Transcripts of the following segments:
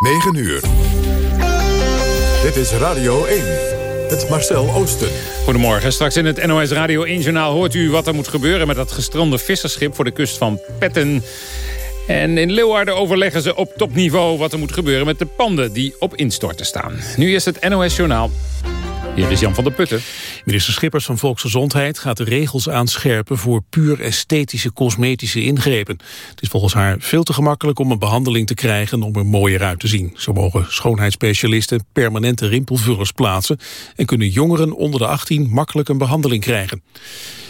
9 uur. Dit is Radio 1. Het Marcel Oosten. Goedemorgen. Straks in het NOS Radio 1-journaal hoort u wat er moet gebeuren... met dat gestrande visserschip voor de kust van Petten. En in Leeuwarden overleggen ze op topniveau wat er moet gebeuren... met de panden die op instorten staan. Nu is het NOS-journaal. Hier is Jan van der Putten. Minister Schippers van Volksgezondheid gaat de regels aanscherpen voor puur esthetische cosmetische ingrepen. Het is volgens haar veel te gemakkelijk om een behandeling te krijgen om er mooier uit te zien. Zo mogen schoonheidsspecialisten permanente rimpelvullers plaatsen en kunnen jongeren onder de 18 makkelijk een behandeling krijgen.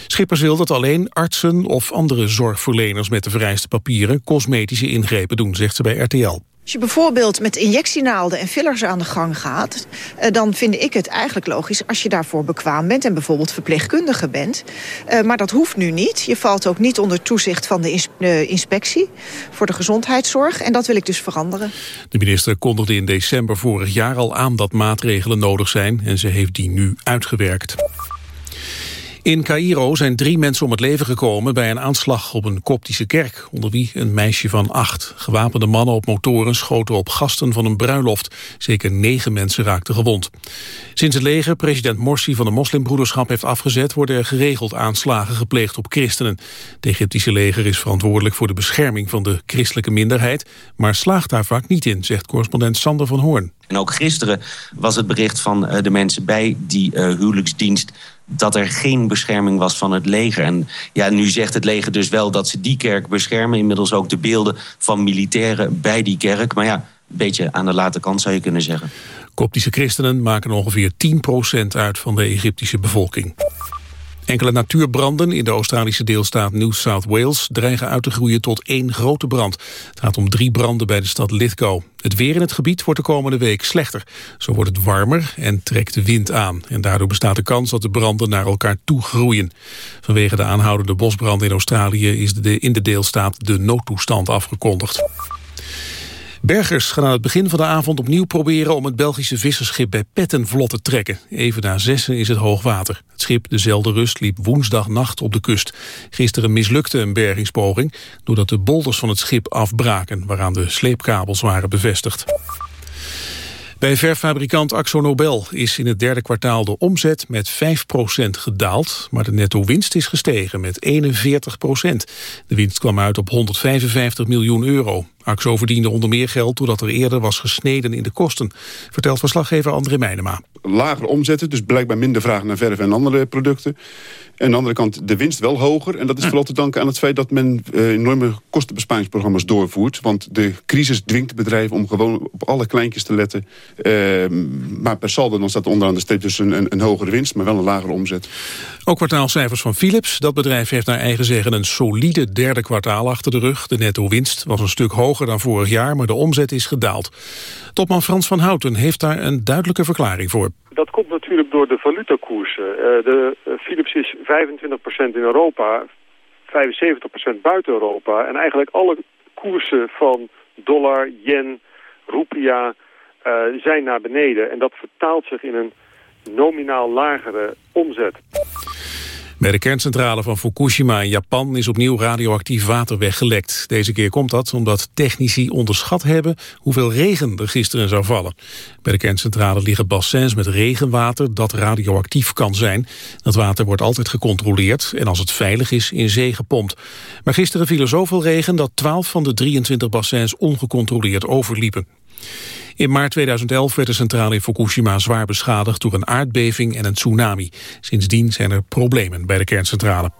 Schippers wil dat alleen artsen of andere zorgverleners met de vereiste papieren cosmetische ingrepen doen, zegt ze bij RTL. Als je bijvoorbeeld met injectienaalden en fillers aan de gang gaat... Eh, dan vind ik het eigenlijk logisch als je daarvoor bekwaam bent... en bijvoorbeeld verpleegkundige bent. Uh, maar dat hoeft nu niet. Je valt ook niet onder toezicht van de ins inspectie... voor de gezondheidszorg. En dat wil ik dus veranderen. De minister kondigde in december vorig jaar al aan dat maatregelen nodig zijn... en ze heeft die nu uitgewerkt. In Cairo zijn drie mensen om het leven gekomen bij een aanslag op een koptische kerk, onder wie een meisje van acht. Gewapende mannen op motoren schoten op gasten van een bruiloft. Zeker negen mensen raakten gewond. Sinds het leger president Morsi van de moslimbroederschap heeft afgezet, worden er geregeld aanslagen gepleegd op christenen. Het Egyptische leger is verantwoordelijk voor de bescherming van de christelijke minderheid, maar slaagt daar vaak niet in, zegt correspondent Sander van Hoorn. En ook gisteren was het bericht van uh, de mensen bij die uh, huwelijksdienst dat er geen bescherming was van het leger. En ja, nu zegt het leger dus wel dat ze die kerk beschermen. Inmiddels ook de beelden van militairen bij die kerk. Maar ja, een beetje aan de late kant zou je kunnen zeggen. Koptische christenen maken ongeveer 10% uit van de Egyptische bevolking. Enkele natuurbranden in de Australische deelstaat New South Wales dreigen uit te groeien tot één grote brand. Het gaat om drie branden bij de stad Lithgow. Het weer in het gebied wordt de komende week slechter. Zo wordt het warmer en trekt de wind aan. En daardoor bestaat de kans dat de branden naar elkaar toe groeien. Vanwege de aanhoudende bosbrand in Australië is de, in de deelstaat de noodtoestand afgekondigd. Bergers gaan aan het begin van de avond opnieuw proberen om het Belgische visserschip bij Petten vlot te trekken. Even na zessen is het hoogwater. Het schip, de Zelder Rust, liep woensdagnacht op de kust. Gisteren mislukte een bergingspoging doordat de bolders van het schip afbraken, waaraan de sleepkabels waren bevestigd. Bij verfabrikant Axo Nobel is in het derde kwartaal de omzet met 5% gedaald, maar de netto-winst is gestegen met 41%. De winst kwam uit op 155 miljoen euro. Axo verdiende onder meer geld doordat er eerder was gesneden in de kosten, vertelt verslaggever André Meijnema. Lagere omzetten, dus blijkbaar minder vraag naar verf en andere producten. En aan de andere kant de winst wel hoger. En dat is vooral te danken aan het feit dat men uh, enorme kostenbesparingsprogramma's doorvoert. Want de crisis dwingt bedrijven om gewoon op alle kleintjes te letten. Uh, maar per saldo dan staat onderaan de streep dus een, een, een, hogere winst, maar wel een lagere omzet. Ook kwartaalcijfers van Philips. Dat bedrijf heeft naar eigen zeggen een solide derde kwartaal achter de rug. De netto winst was een stuk hoger dan vorig jaar, maar de omzet is gedaald. Topman Frans van Houten heeft daar een duidelijke verklaring voor. Dat komt natuurlijk door de valutakoersen. Uh, de uh, Philips is 25% in Europa, 75% buiten Europa. En eigenlijk alle koersen van dollar, yen, rupia uh, zijn naar beneden. En dat vertaalt zich in een nominaal lagere omzet. Bij de kerncentrale van Fukushima in Japan is opnieuw radioactief water weggelekt. Deze keer komt dat omdat technici onderschat hebben hoeveel regen er gisteren zou vallen. Bij de kerncentrale liggen bassins met regenwater dat radioactief kan zijn. Dat water wordt altijd gecontroleerd en als het veilig is in zee gepompt. Maar gisteren viel er zoveel regen dat 12 van de 23 bassins ongecontroleerd overliepen. In maart 2011 werd de centrale in Fukushima zwaar beschadigd door een aardbeving en een tsunami. Sindsdien zijn er problemen bij de kerncentrale.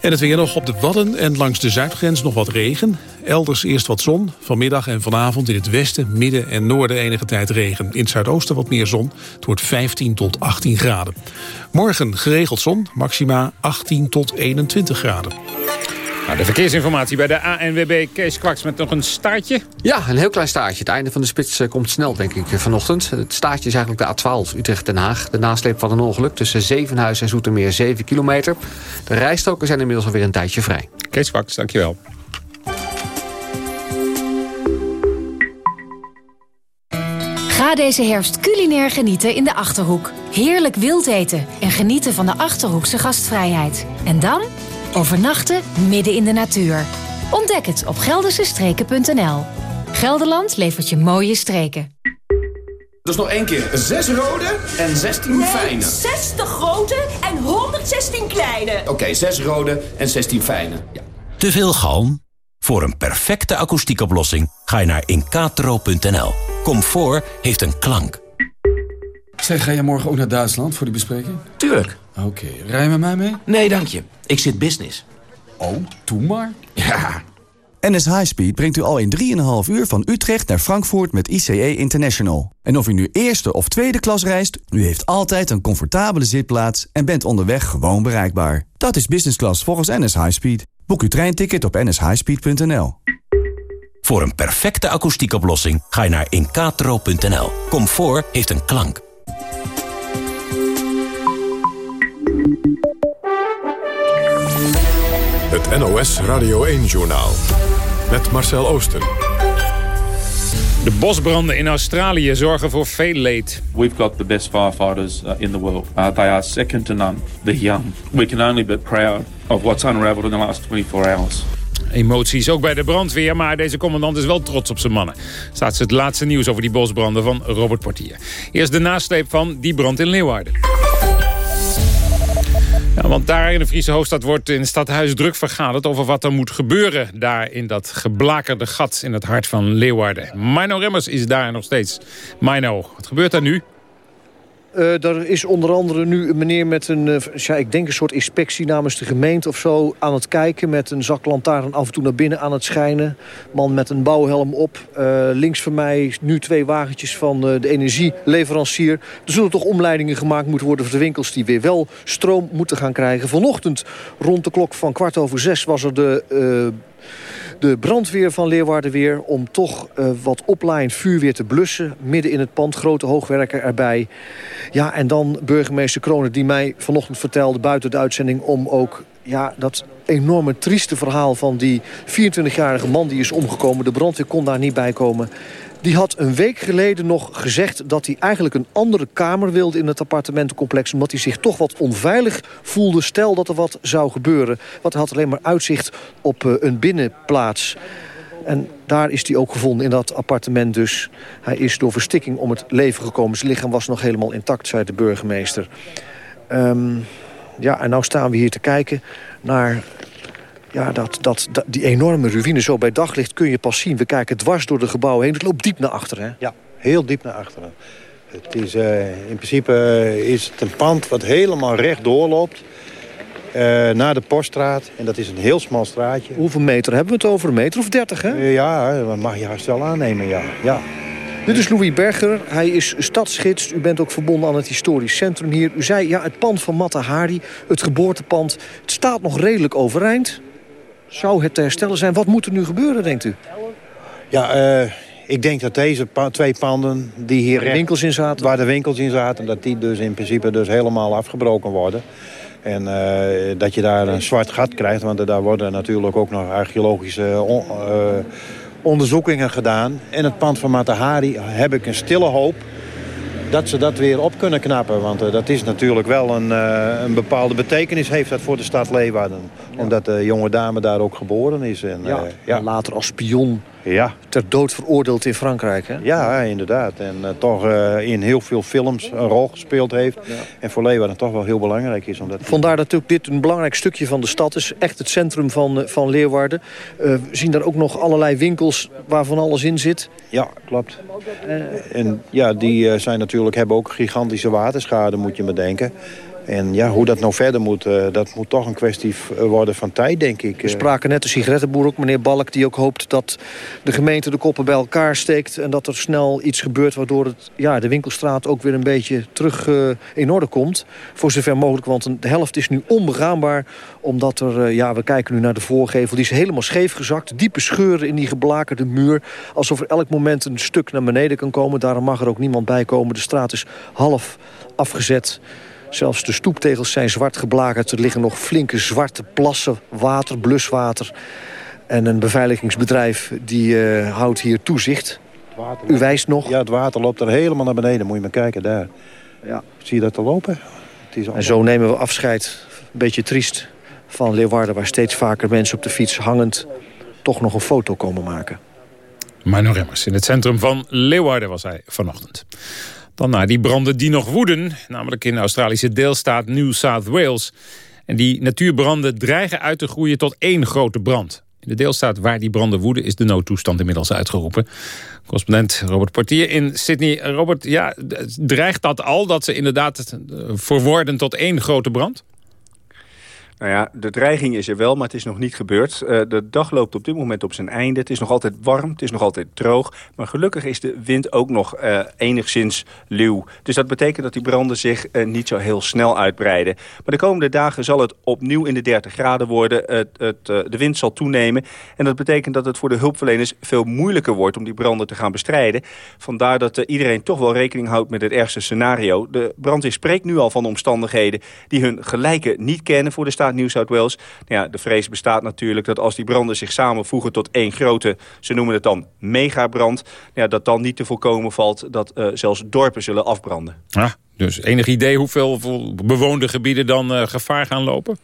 En het weer nog op de Wadden en langs de zuidgrens nog wat regen. Elders eerst wat zon. Vanmiddag en vanavond in het westen, midden en noorden enige tijd regen. In het zuidoosten wat meer zon. Het wordt 15 tot 18 graden. Morgen geregeld zon, maxima 18 tot 21 graden. Nou, de verkeersinformatie bij de ANWB Kees Kwaks met nog een staartje. Ja, een heel klein staartje. Het einde van de spits eh, komt snel, denk ik, vanochtend. Het staartje is eigenlijk de A12 Utrecht-Den Haag. De nasleep van een ongeluk tussen Zevenhuis en Zoetermeer 7 kilometer. De rijstroken zijn inmiddels alweer een tijdje vrij. Kees Kwaks, dankjewel. Ga deze herfst culinair genieten in de Achterhoek. Heerlijk wild eten en genieten van de Achterhoekse gastvrijheid. En dan overnachten midden in de natuur. Ontdek het op geldersestreken.nl. Gelderland levert je mooie streken. Dus nog één keer. Zes rode en 16 nee, fijne. 60 grote en 116 kleine. Oké, okay, 6 rode en 16 fijne. Ja. Te veel galm? Voor een perfecte akoestiekoplossing ga je naar incatro.nl. Comfort heeft een klank. Zeg, ga je morgen ook naar Duitsland voor die bespreking? Tuurlijk. Oké, okay. rij je met mij mee? Nee, dank je. Ik zit business. Oh, doe maar. Ja. NS Highspeed brengt u al in 3,5 uur van Utrecht naar Frankfurt met ICE International. En of u nu eerste of tweede klas reist, u heeft altijd een comfortabele zitplaats en bent onderweg gewoon bereikbaar. Dat is business class volgens NS Highspeed. Boek uw treinticket op nshighspeed.nl. Voor een perfecte akoestiekoplossing ga je naar incatro.nl. Comfort heeft een klank. Het NOS Radio 1-journaal. Met Marcel Oosten. De bosbranden in Australië zorgen voor veel leed. We've got the best firefighters uh, in the world. Uh, they are second to none. They're young. We can only be proud of what's unraveled in the last 24 hours. Emoties ook bij de brandweer, maar deze commandant is wel trots op zijn mannen. Staat ze het laatste nieuws over die bosbranden van Robert Portier. Eerst de nasleep van die brand in Leeuwarden. Ja, want daar in de Friese hoofdstad wordt in het stadhuis druk vergaderd... over wat er moet gebeuren daar in dat geblakerde gat in het hart van Leeuwarden. Mino Remmers is daar nog steeds. Mino, wat gebeurt daar nu? Uh, er is onder andere nu een meneer met een, uh, ja, ik denk een soort inspectie namens de gemeente of zo aan het kijken. Met een zak lantaarn af en toe naar binnen aan het schijnen. Man met een bouwhelm op. Uh, links van mij nu twee wagentjes van de energieleverancier. Er zullen toch omleidingen gemaakt moeten worden voor de winkels die weer wel stroom moeten gaan krijgen. Vanochtend rond de klok van kwart over zes was er de de brandweer van Leeuwarden weer... om toch uh, wat oplaaiend vuur weer te blussen. Midden in het pand, grote hoogwerker erbij. Ja, en dan burgemeester Kronen die mij vanochtend vertelde... buiten de uitzending om ook ja, dat enorme trieste verhaal van die 24-jarige man die is omgekomen. De brandweer kon daar niet bij komen. Die had een week geleden nog gezegd dat hij eigenlijk een andere kamer wilde in het appartementencomplex. Omdat hij zich toch wat onveilig voelde. Stel dat er wat zou gebeuren. Want hij had alleen maar uitzicht op uh, een binnenplaats. En daar is hij ook gevonden in dat appartement dus. Hij is door verstikking om het leven gekomen. Zijn lichaam was nog helemaal intact, zei de burgemeester. Um, ja, en nou staan we hier te kijken naar ja, dat, dat, dat, die enorme ruïne zo bij daglicht kun je pas zien. We kijken dwars door de gebouwen heen. Het loopt diep naar achteren. Hè? Ja, heel diep naar achteren. Het is, uh, in principe uh, is het een pand wat helemaal recht doorloopt. Uh, naar de Poststraat. En dat is een heel smal straatje. Hoeveel meter hebben we het over? Een meter of dertig, hè? ja, dat mag je haast wel aannemen, ja. ja. Dit is Louis Berger. Hij is stadsgids. U bent ook verbonden aan het historisch centrum hier. U zei, ja, het pand van Matta Hari, het geboortepand... het staat nog redelijk overeind. Zou het te herstellen zijn? Wat moet er nu gebeuren, denkt u? Ja, uh, ik denk dat deze pa twee panden die hier... Waar de winkels in zaten? Waar de winkels in zaten, dat die dus in principe dus helemaal afgebroken worden. En uh, dat je daar een zwart gat krijgt, want daar worden natuurlijk ook nog archeologische... On, onderzoekingen gedaan. En het pand van Matahari heb ik een stille hoop dat ze dat weer op kunnen knappen. Want uh, dat is natuurlijk wel een, uh, een bepaalde betekenis heeft dat voor de stad Leeuwarden. Ja. Omdat de jonge dame daar ook geboren is. En, ja, uh, ja. En later als spion ja. ter dood veroordeeld in Frankrijk. Hè? Ja, inderdaad. En toch in heel veel films een rol gespeeld heeft. Ja. En voor Leeuwarden toch wel heel belangrijk is. Omdat Vandaar dat ook dit een belangrijk stukje van de stad is. Echt het centrum van, van Leeuwarden. we zien daar ook nog allerlei winkels waar van alles in zit. Ja, klopt. en ja, die zijn natuurlijk, hebben ook gigantische waterschade, moet je me denken. En ja, hoe dat nou verder moet, uh, dat moet toch een kwestie worden van tijd, denk ik. We spraken net de sigarettenboer ook, meneer Balk... die ook hoopt dat de gemeente de koppen bij elkaar steekt... en dat er snel iets gebeurt waardoor het, ja, de winkelstraat ook weer een beetje terug uh, in orde komt. Voor zover mogelijk, want de helft is nu onbegaanbaar... omdat er, uh, ja, we kijken nu naar de voorgevel, die is helemaal scheef gezakt. Diepe scheuren in die geblakerde muur. Alsof er elk moment een stuk naar beneden kan komen. Daarom mag er ook niemand bij komen. De straat is half afgezet. Zelfs de stoeptegels zijn zwart geblakerd. Er liggen nog flinke zwarte plassen, water, bluswater. En een beveiligingsbedrijf die uh, houdt hier toezicht. U wijst nog? Ja, het water loopt er helemaal naar beneden. Moet je maar kijken daar. Ja. Zie je dat te lopen? Het is En zo nemen we afscheid, een beetje triest, van Leeuwarden... waar steeds vaker mensen op de fiets hangend toch nog een foto komen maken. Mino Remmers in het centrum van Leeuwarden was hij vanochtend. Dan naar die branden die nog woeden, namelijk in de Australische deelstaat New South Wales. En die natuurbranden dreigen uit te groeien tot één grote brand. In de deelstaat waar die branden woeden is de noodtoestand inmiddels uitgeroepen. Correspondent Robert Portier in Sydney. Robert, ja, dreigt dat al, dat ze inderdaad verworden tot één grote brand? Nou ja, de dreiging is er wel, maar het is nog niet gebeurd. Uh, de dag loopt op dit moment op zijn einde. Het is nog altijd warm, het is nog altijd droog. Maar gelukkig is de wind ook nog uh, enigszins luw. Dus dat betekent dat die branden zich uh, niet zo heel snel uitbreiden. Maar de komende dagen zal het opnieuw in de 30 graden worden. Het, het, de wind zal toenemen. En dat betekent dat het voor de hulpverleners veel moeilijker wordt... om die branden te gaan bestrijden. Vandaar dat iedereen toch wel rekening houdt met het ergste scenario. De brandweer spreekt nu al van omstandigheden... die hun gelijken niet kennen voor de staat New South Wales. Nou ja, de vrees bestaat natuurlijk dat als die branden zich samenvoegen tot één grote, ze noemen het dan megabrand, nou ja, dat dan niet te voorkomen valt dat uh, zelfs dorpen zullen afbranden. Ah, dus enig idee hoeveel bewoonde gebieden dan uh, gevaar gaan lopen?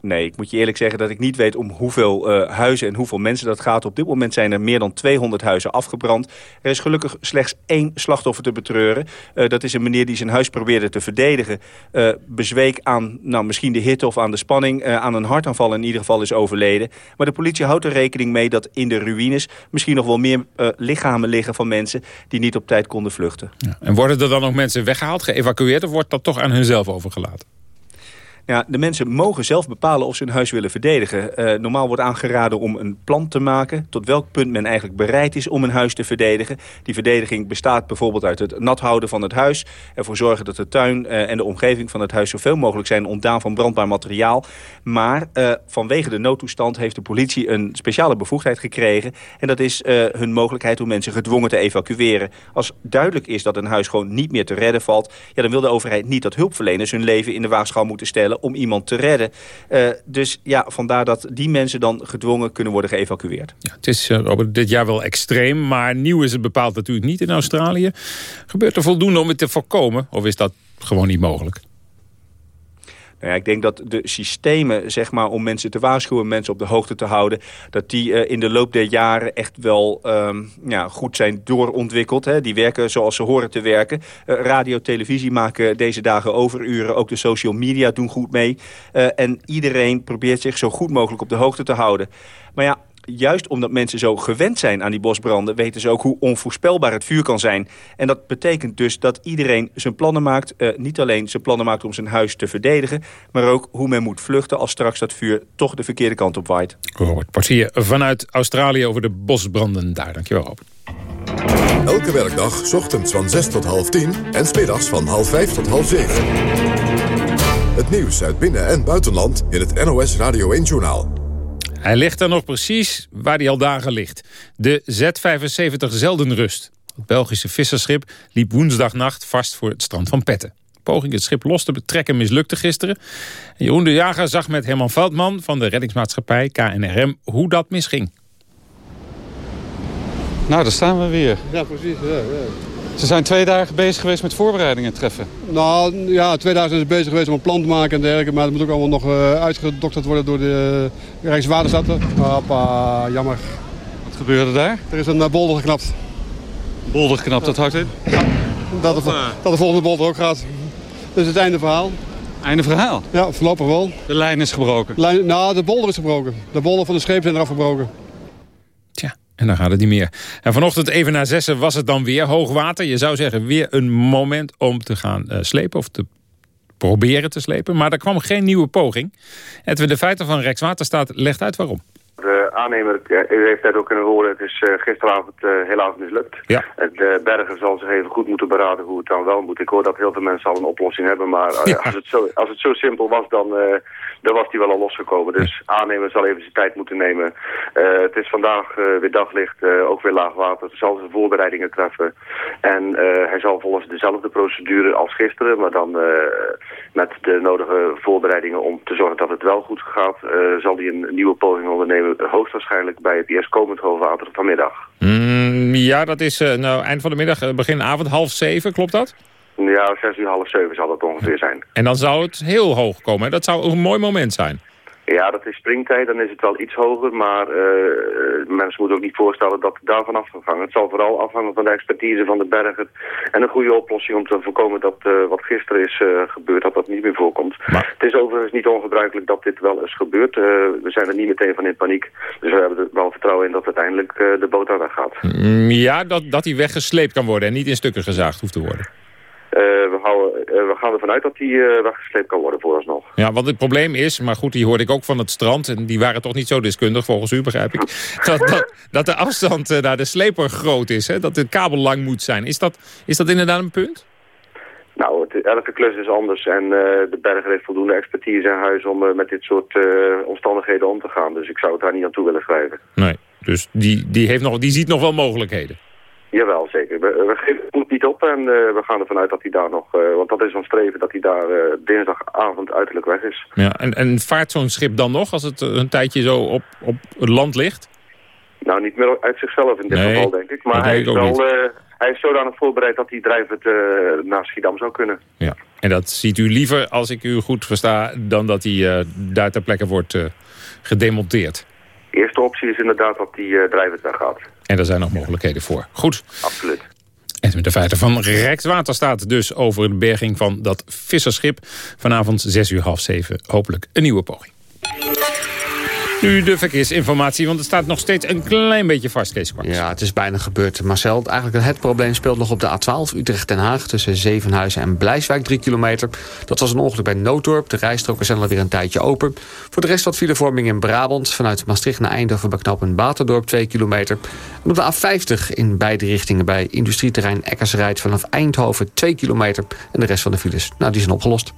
Nee, ik moet je eerlijk zeggen dat ik niet weet om hoeveel uh, huizen en hoeveel mensen dat gaat. Op dit moment zijn er meer dan 200 huizen afgebrand. Er is gelukkig slechts één slachtoffer te betreuren. Uh, dat is een meneer die zijn huis probeerde te verdedigen. Uh, bezweek aan nou, misschien de hitte of aan de spanning. aan een hartaanval in ieder geval is overleden. Maar de politie houdt er rekening mee dat in de ruïnes... misschien nog wel meer lichamen liggen van mensen die niet op tijd konden vluchten. Ja. En worden er dan ook mensen weggehaald, geëvacueerd... of wordt dat toch aan hunzelf overgelaten? Ja, de mensen mogen zelf bepalen of ze hun huis willen verdedigen. Uh, normaal wordt aangeraden om een plan te maken... tot welk punt men eigenlijk bereid is om een huis te verdedigen. Die verdediging bestaat bijvoorbeeld uit het nat houden van het huis... ervoor zorgen dat de tuin uh, en de omgeving van het huis... zoveel mogelijk zijn ontdaan van brandbaar materiaal. Maar uh, vanwege de noodtoestand heeft de politie een speciale bevoegdheid gekregen... en dat is hun mogelijkheid om mensen gedwongen te evacueren. Als duidelijk is dat een huis gewoon niet meer te redden valt... Ja, dan wil de overheid niet dat hulpverleners hun leven in de waagschaal moeten stellen om iemand te redden. Uh, dus ja, vandaar dat die mensen dan gedwongen kunnen worden geëvacueerd. Ja, het is Robert, dit jaar wel extreem, maar nieuw is het bepaald natuurlijk niet in Australië. Gebeurt er voldoende om het te voorkomen of is dat gewoon niet mogelijk? Nou ja, ik denk dat de systemen zeg maar, om mensen te waarschuwen, mensen op de hoogte te houden, dat die uh, in de loop der jaren echt wel um, ja, goed zijn doorontwikkeld. Hè. Die werken zoals ze horen te werken. Uh, radio, televisie maken deze dagen overuren. Ook de social media doen goed mee. Uh, en iedereen probeert zich zo goed mogelijk op de hoogte te houden. Maar ja, juist omdat mensen zo gewend zijn aan die bosbranden... weten ze ook hoe onvoorspelbaar het vuur kan zijn. En dat betekent dus dat iedereen zijn plannen maakt. Uh, niet alleen zijn plannen maakt om zijn huis te verdedigen... maar ook hoe men moet vluchten als straks dat vuur toch de verkeerde kant op waait. Robert Portier vanuit Australië over de bosbranden daar. Dankjewel, Robert. Elke werkdag, ochtends van 6 tot half 10 en smiddags van half 5 tot half 7. Het nieuws uit binnen- en buitenland in het NOS Radio 1-journaal. Hij ligt er nog precies waar hij al dagen ligt. De Z-75 Zeldenrust. Het Belgische visserschip liep woensdagnacht vast voor het strand van Petten. Poging het schip los te betrekken mislukte gisteren. Jeroen de Jager zag met Herman Veldman van de reddingsmaatschappij KNRM hoe dat misging. Nou, daar staan we weer. Ja, precies. Ja, ja. Ze zijn twee dagen bezig geweest met voorbereidingen treffen. Nou ja, twee dagen zijn ze bezig geweest om een plan te maken en dergelijke. Maar het moet ook allemaal nog uh, uitgedokterd worden door de Rijkswaterstaat. Hoppa, jammer. Wat gebeurde daar? Er is een uh, bolder geknapt. Bolder geknapt, dat houdt in? Ja, dat, de, dat de volgende bolder ook gaat. Dus het einde verhaal. Einde verhaal? Ja, voorlopig wel. De lijn is gebroken? Lijn, nou, de bolder is gebroken. De bolder van de scheep zijn eraf gebroken. En dan gaat het niet meer. En vanochtend even na zessen was het dan weer hoogwater. Je zou zeggen weer een moment om te gaan uh, slepen of te proberen te slepen. Maar er kwam geen nieuwe poging. Edwin de Feiten van Rijkswaterstaat legt uit waarom. De aannemer, u heeft net ook kunnen horen, het is uh, gisteravond uh, helaas mislukt. Ja. De berger zal zich even goed moeten beraden hoe het dan wel moet. Ik hoor dat heel veel mensen al een oplossing hebben, maar ja. als, het zo, als het zo simpel was, dan, dan was die wel al losgekomen. Dus aannemer zal even zijn tijd moeten nemen. het is vandaag weer daglicht, ook weer laag water. zal zijn voorbereidingen treffen. En hij zal volgens dezelfde procedure als gisteren, maar dan met de nodige voorbereidingen om te zorgen dat het wel goed gaat, zal hij een nieuwe poging ondernemen hoogstwaarschijnlijk bij het eerst komend hoogwater vanmiddag. Mm, ja, dat is uh, nou, eind van de middag, uh, begin avond, half zeven, klopt dat? Ja, zes uur, half zeven zal dat ongeveer zijn. En dan zou het heel hoog komen. Dat zou een mooi moment zijn. Ja, dat is springtijd, dan is het wel iets hoger, maar uh, mensen moeten ook niet voorstellen dat het daarvan af kan hangen. Het zal vooral afhangen van de expertise van de berger en een goede oplossing om te voorkomen dat uh, wat gisteren is uh, gebeurd, dat dat niet meer voorkomt. Maar... Het is overigens niet ongebruikelijk dat dit wel eens gebeurt. we zijn er niet meteen van in paniek, dus we hebben er wel vertrouwen in dat uiteindelijk de boot daar weggaat. Mm, ja, dat, dat hij weggesleept kan worden en niet in stukken gezaagd hoeft te worden. Uh, we, houden, uh, we, gaan ervan uit dat die uh, weggesleept kan worden vooralsnog. Ja, want het probleem is, maar goed, die hoorde ik ook van het strand... en die waren toch niet zo deskundig, volgens u begrijp ik... dat, dat, dat de afstand naar de sleper groot is, hè? dat de kabel lang moet zijn. Is dat, is dat inderdaad een punt? Nou, het, elke klus is anders en de berger heeft voldoende expertise in huis... om met dit soort omstandigheden om te gaan. Dus ik zou het daar niet aan toe willen schrijven. Nee, dus die, die, heeft nog, die ziet nog wel mogelijkheden? Jawel, zeker. We, we geven het niet op en uh, we gaan ervan uit dat hij daar nog... Uh, want dat is ons streven, dat hij daar uh, dinsdagavond uiterlijk weg is. Ja, en, en vaart zo'n schip dan nog als het een tijdje zo op, op het land ligt? Nou, niet meer uit zichzelf in dit nee, geval, denk ik. Maar hij is, wel, hij is zodanig voorbereid dat hij drijvend naar Schiedam zou kunnen. Ja, en dat ziet u liever, als ik u goed versta... dan dat hij daar ter plekke wordt gedemonteerd? De eerste optie is inderdaad dat hij drijvend weggaat. En daar zijn nog mogelijkheden voor. Goed. Absoluut. En met de feiten van Rijkswaterstaat dus over de berging van dat visserschip. Vanavond 6 uur half 7 hopelijk een nieuwe poging. Nu de verkeersinformatie, want het staat nog steeds een klein beetje vast, Kees Kwaks. Ja, het is bijna gebeurd. Marcel, eigenlijk het probleem speelt nog op de A12 Utrecht-Den Haag... tussen Zevenhuizen en Blijswijk, 3 kilometer. Dat was een ongeluk bij Nooddorp. De rijstroken zijn alweer een tijdje open. Voor de rest wat filevorming in Brabant. Vanuit Maastricht naar Eindhoven bij knooppunt Baterdorp, 2 kilometer. En op de A50 in beide richtingen bij industrieterrein Eckersrijd... vanaf Eindhoven, 2 kilometer. En de rest van de files, nou, die zijn opgelost.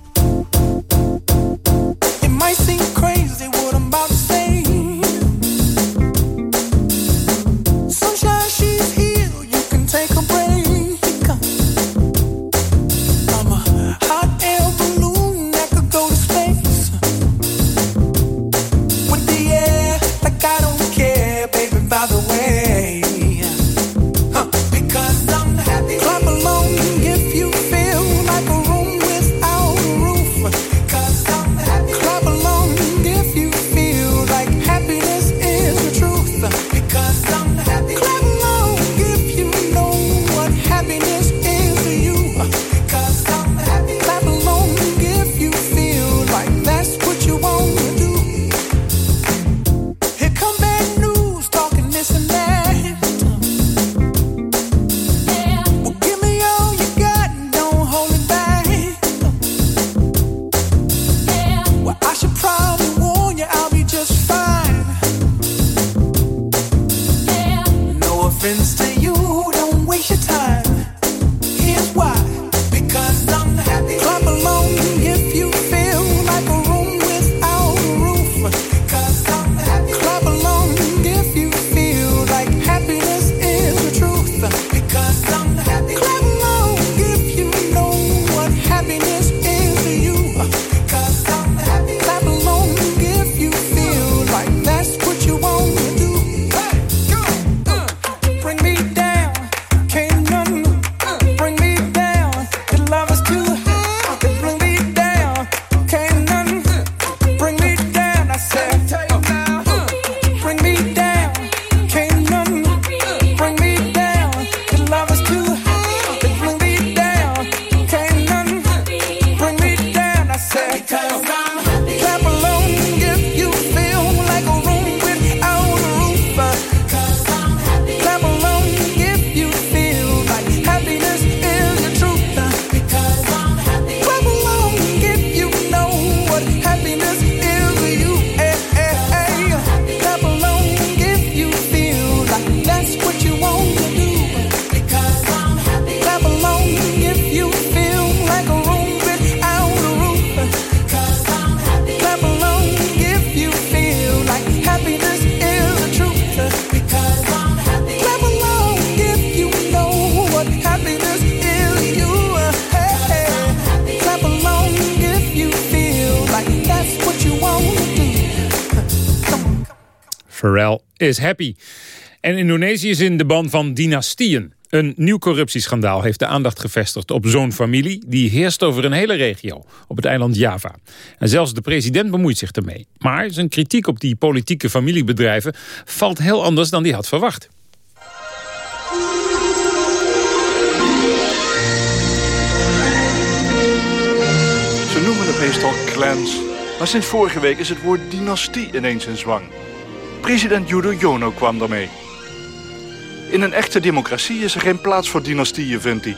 Is happy. En Indonesië is in de ban van dynastieën. Een nieuw corruptieschandaal heeft de aandacht gevestigd op zo'n familie... die heerst over een hele regio, op het eiland Java. En zelfs de president bemoeit zich ermee. Maar zijn kritiek op die politieke familiebedrijven... valt heel anders dan hij had verwacht. Ze noemen het meestal clans. Maar sinds vorige week is het woord dynastie ineens in zwang. President Yudhoyono kwam daarmee. In een echte democratie is er geen plaats voor dynastieën, vindt hij.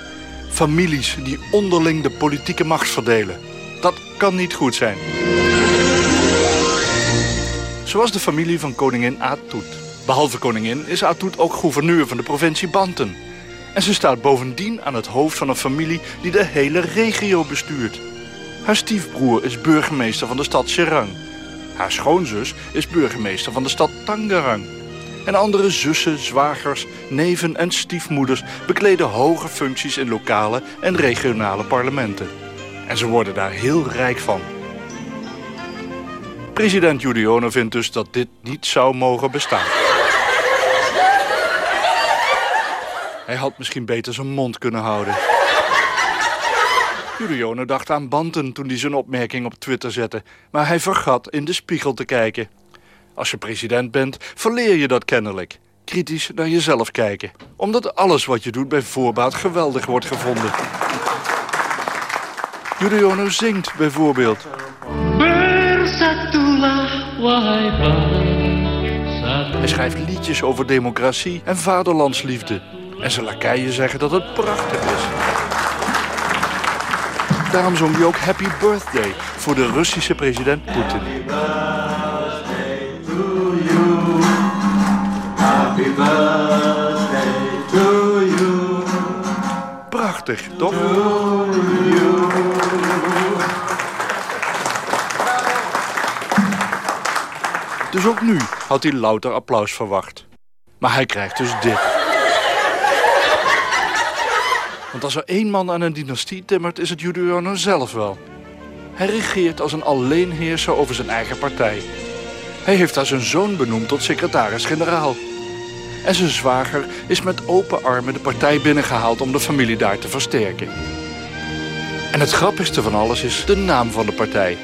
Families die onderling de politieke macht verdelen. Dat kan niet goed zijn. Zoals de familie van koningin Atut. Behalve koningin is Atut ook gouverneur van de provincie Banten. En ze staat bovendien aan het hoofd van een familie die de hele regio bestuurt. Haar stiefbroer is burgemeester van de stad Serang. Haar schoonzus is burgemeester van de stad Tangerang. En andere zussen, zwagers, neven en stiefmoeders bekleden hoge functies in lokale en regionale parlementen. En ze worden daar heel rijk van. President Yudhoyono vindt dus dat dit niet zou mogen bestaan. Hij had misschien beter zijn mond kunnen houden. Yudhoyono dacht aan Banten toen hij zijn opmerking op Twitter zette. Maar hij vergat in de spiegel te kijken. Als je president bent, verleer je dat kennelijk. Kritisch naar jezelf kijken. Omdat alles wat je doet bij voorbaat geweldig wordt gevonden. Yudhoyono zingt bijvoorbeeld. Hij schrijft liedjes over democratie en vaderlandsliefde. En zijn lakeien zeggen dat het prachtig is. Daarom zong hij ook Happy Birthday voor de Russische president Poetin. Prachtig, toch? Dus ook nu had hij louter applaus verwacht. Maar hij krijgt dus dit. Want als er één man aan een dynastie timmert, is het Yudhoyono zelf wel. Hij regeert als een alleenheerser over zijn eigen partij. Hij heeft daar zijn zoon benoemd tot secretaris-generaal. En zijn zwager is met open armen de partij binnengehaald om de familie daar te versterken. En het grappigste van alles is de naam van de partij.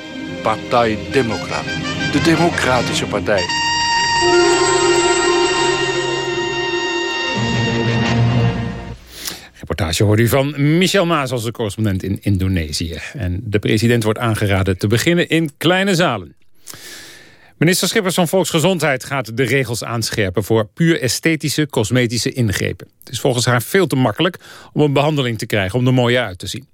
Partij Democrat. De Democratische Partij. Reportage hoorde u van Michel Maas als de correspondent in Indonesië. En de president wordt aangeraden te beginnen in kleine zalen. Minister Schippers van Volksgezondheid gaat de regels aanscherpen... voor puur esthetische cosmetische ingrepen. Het is volgens haar veel te makkelijk om een behandeling te krijgen... om er mooi uit te zien.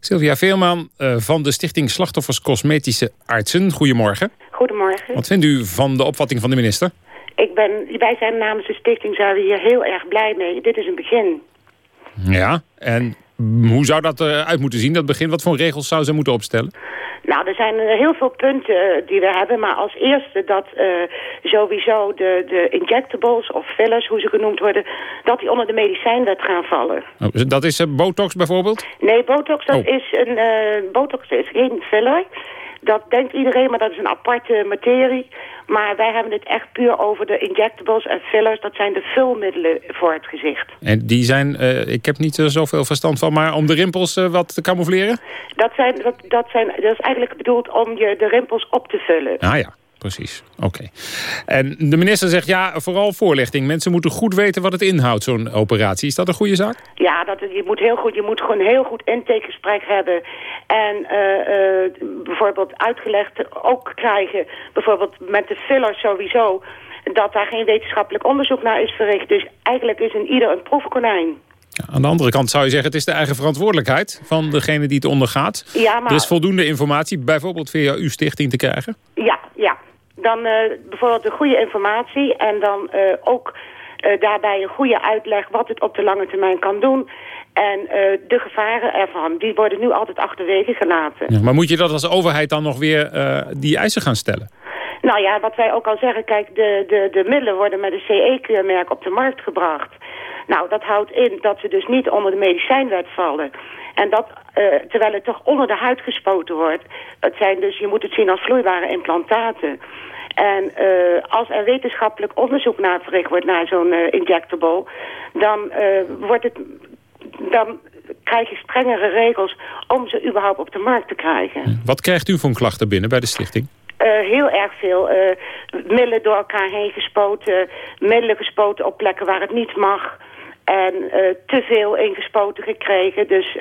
Sylvia Veelman uh, van de Stichting Slachtoffers Cosmetische Artsen. Goedemorgen. Goedemorgen. Wat vindt u van de opvatting van de minister? Ik ben, wij zijn namens de stichting zijn we hier heel erg blij mee. Dit is een begin. Ja, en hoe zou dat eruit moeten zien, dat begin? Wat voor regels zou ze moeten opstellen? Nou, er zijn heel veel punten die we hebben. Maar als eerste dat uh, sowieso de, de injectables of fillers, hoe ze genoemd worden... dat die onder de medicijnwet gaan vallen. Oh, dat is uh, botox bijvoorbeeld? Nee, botox, dat oh. is een, uh, botox is geen filler. Dat denkt iedereen, maar dat is een aparte materie. Maar wij hebben het echt puur over de injectables en fillers. Dat zijn de vulmiddelen voor het gezicht. En die zijn, uh, ik heb niet uh, zoveel verstand van, maar om de rimpels uh, wat te camoufleren? Dat, zijn, dat, dat, zijn, dat is eigenlijk bedoeld om je de rimpels op te vullen. Ah ja. Precies, oké. Okay. En de minister zegt ja, vooral voorlichting. Mensen moeten goed weten wat het inhoudt, zo'n operatie. Is dat een goede zaak? Ja, dat, je, moet heel goed, je moet gewoon heel goed intakegesprek hebben. En uh, uh, bijvoorbeeld uitgelegd ook krijgen, bijvoorbeeld met de fillers sowieso... dat daar geen wetenschappelijk onderzoek naar is verricht. Dus eigenlijk is een ieder een proefkonijn. Aan de andere kant zou je zeggen, het is de eigen verantwoordelijkheid van degene die het ondergaat. Ja, maar... Er is voldoende informatie, bijvoorbeeld via uw stichting te krijgen? Ja, ja. Dan uh, bijvoorbeeld de goede informatie en dan uh, ook uh, daarbij een goede uitleg wat het op de lange termijn kan doen. En de gevaren ervan, die worden nu altijd achterwege gelaten. Ja, maar moet je dat als overheid dan nog weer die eisen gaan stellen? Nou ja, wat wij ook al zeggen, kijk, de, de, de middelen worden met een CE-keurmerk op de markt gebracht. Nou, dat houdt in dat ze dus niet onder de medicijnwet vallen. En dat, uh, terwijl het toch onder de huid gespoten wordt. Het zijn dus, je moet het zien als vloeibare implantaten. En uh, als er wetenschappelijk onderzoek naar verricht wordt naar zo'n uh, injectable, dan wordt het, dan krijg je strengere regels om ze überhaupt op de markt te krijgen. Wat krijgt u van klachten binnen bij de stichting? heel erg veel middelen door elkaar heen gespoten, middelen gespoten op plekken waar het niet mag. En te veel ingespoten gekregen. Dus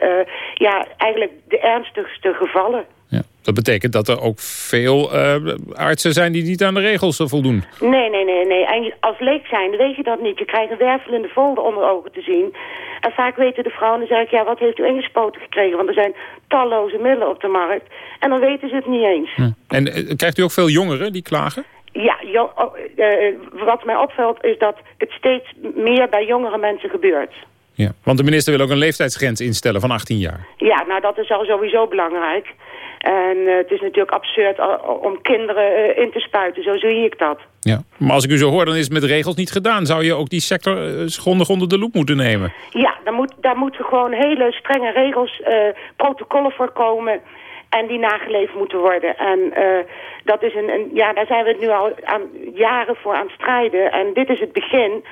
ja, eigenlijk de ernstigste gevallen. Ja. Dat betekent dat er ook veel uh, artsen zijn die niet aan de regels voldoen. Nee, nee, nee. nee. En als leek zijn, weet je dat niet. Je krijgt een wervelende folder onder ogen te zien. En vaak weten de vrouwen, dan zeg ik, ja, wat heeft u ingespoten gekregen? Want er zijn talloze middelen op de markt. En dan weten ze het niet eens. Hm. En krijgt u ook veel jongeren die klagen? Ja, jo, uh, wat mij opvalt is dat het steeds meer bij jongere mensen gebeurt. Ja, want de minister wil ook een leeftijdsgrens instellen van 18 jaar. Ja, nou dat is al sowieso belangrijk. En uh, het is natuurlijk absurd om kinderen uh, in te spuiten. Zo zie ik dat. Ja, maar als ik u zo hoor, dan is het met regels niet gedaan. Zou je ook die sector grondig onder de loep moeten nemen? Ja, daar, moet, daar moeten gewoon hele strenge regels, protocollen voor komen... en die nageleefd moeten worden. En dat is een, een, ja, daar zijn we het nu al aan, jaren voor aan het strijden. En dit is het begin...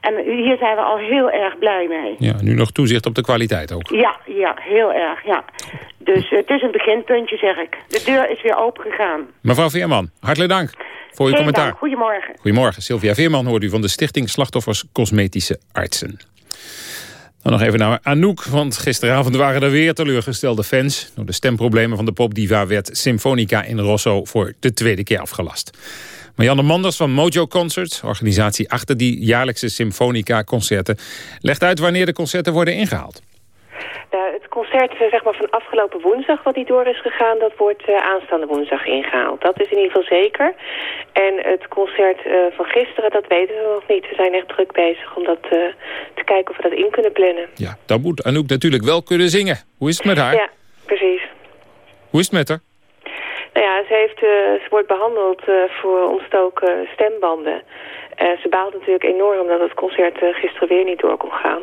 En hier zijn we al heel erg blij mee. Ja, nu nog toezicht op de kwaliteit ook. Ja, ja heel erg, ja. Dus het is een beginpuntje, zeg ik. De deur is weer open gegaan. Mevrouw Veerman, hartelijk dank voor uw Geen commentaar. Dank. Goedemorgen. Goedemorgen. Sylvia Veerman hoort u van de Stichting Slachtoffers Cosmetische Artsen. Dan nog even naar Anouk, want gisteravond waren er weer teleurgestelde fans. Door de stemproblemen van de popdiva werd Symfonica in Rosso voor de tweede keer afgelast. Marianne Manders van Mojo Concerts, organisatie achter die jaarlijkse Symfonica-concerten... legt uit wanneer de concerten worden ingehaald. Het concert zeg maar, van afgelopen woensdag wat niet door is gegaan... dat wordt uh, aanstaande woensdag ingehaald. Dat is in ieder geval zeker. En het concert uh, van gisteren, dat weten we nog niet. We zijn echt druk bezig om dat uh, te kijken of we dat in kunnen plannen. Ja, dan moet Anouk natuurlijk wel kunnen zingen. Hoe is het met haar? Ja, precies. Hoe is het met haar? Nou ja, ze, heeft, ze wordt behandeld voor ontstoken stembanden. Uh, ze baalt natuurlijk enorm omdat het concert gisteren weer niet door kon gaan.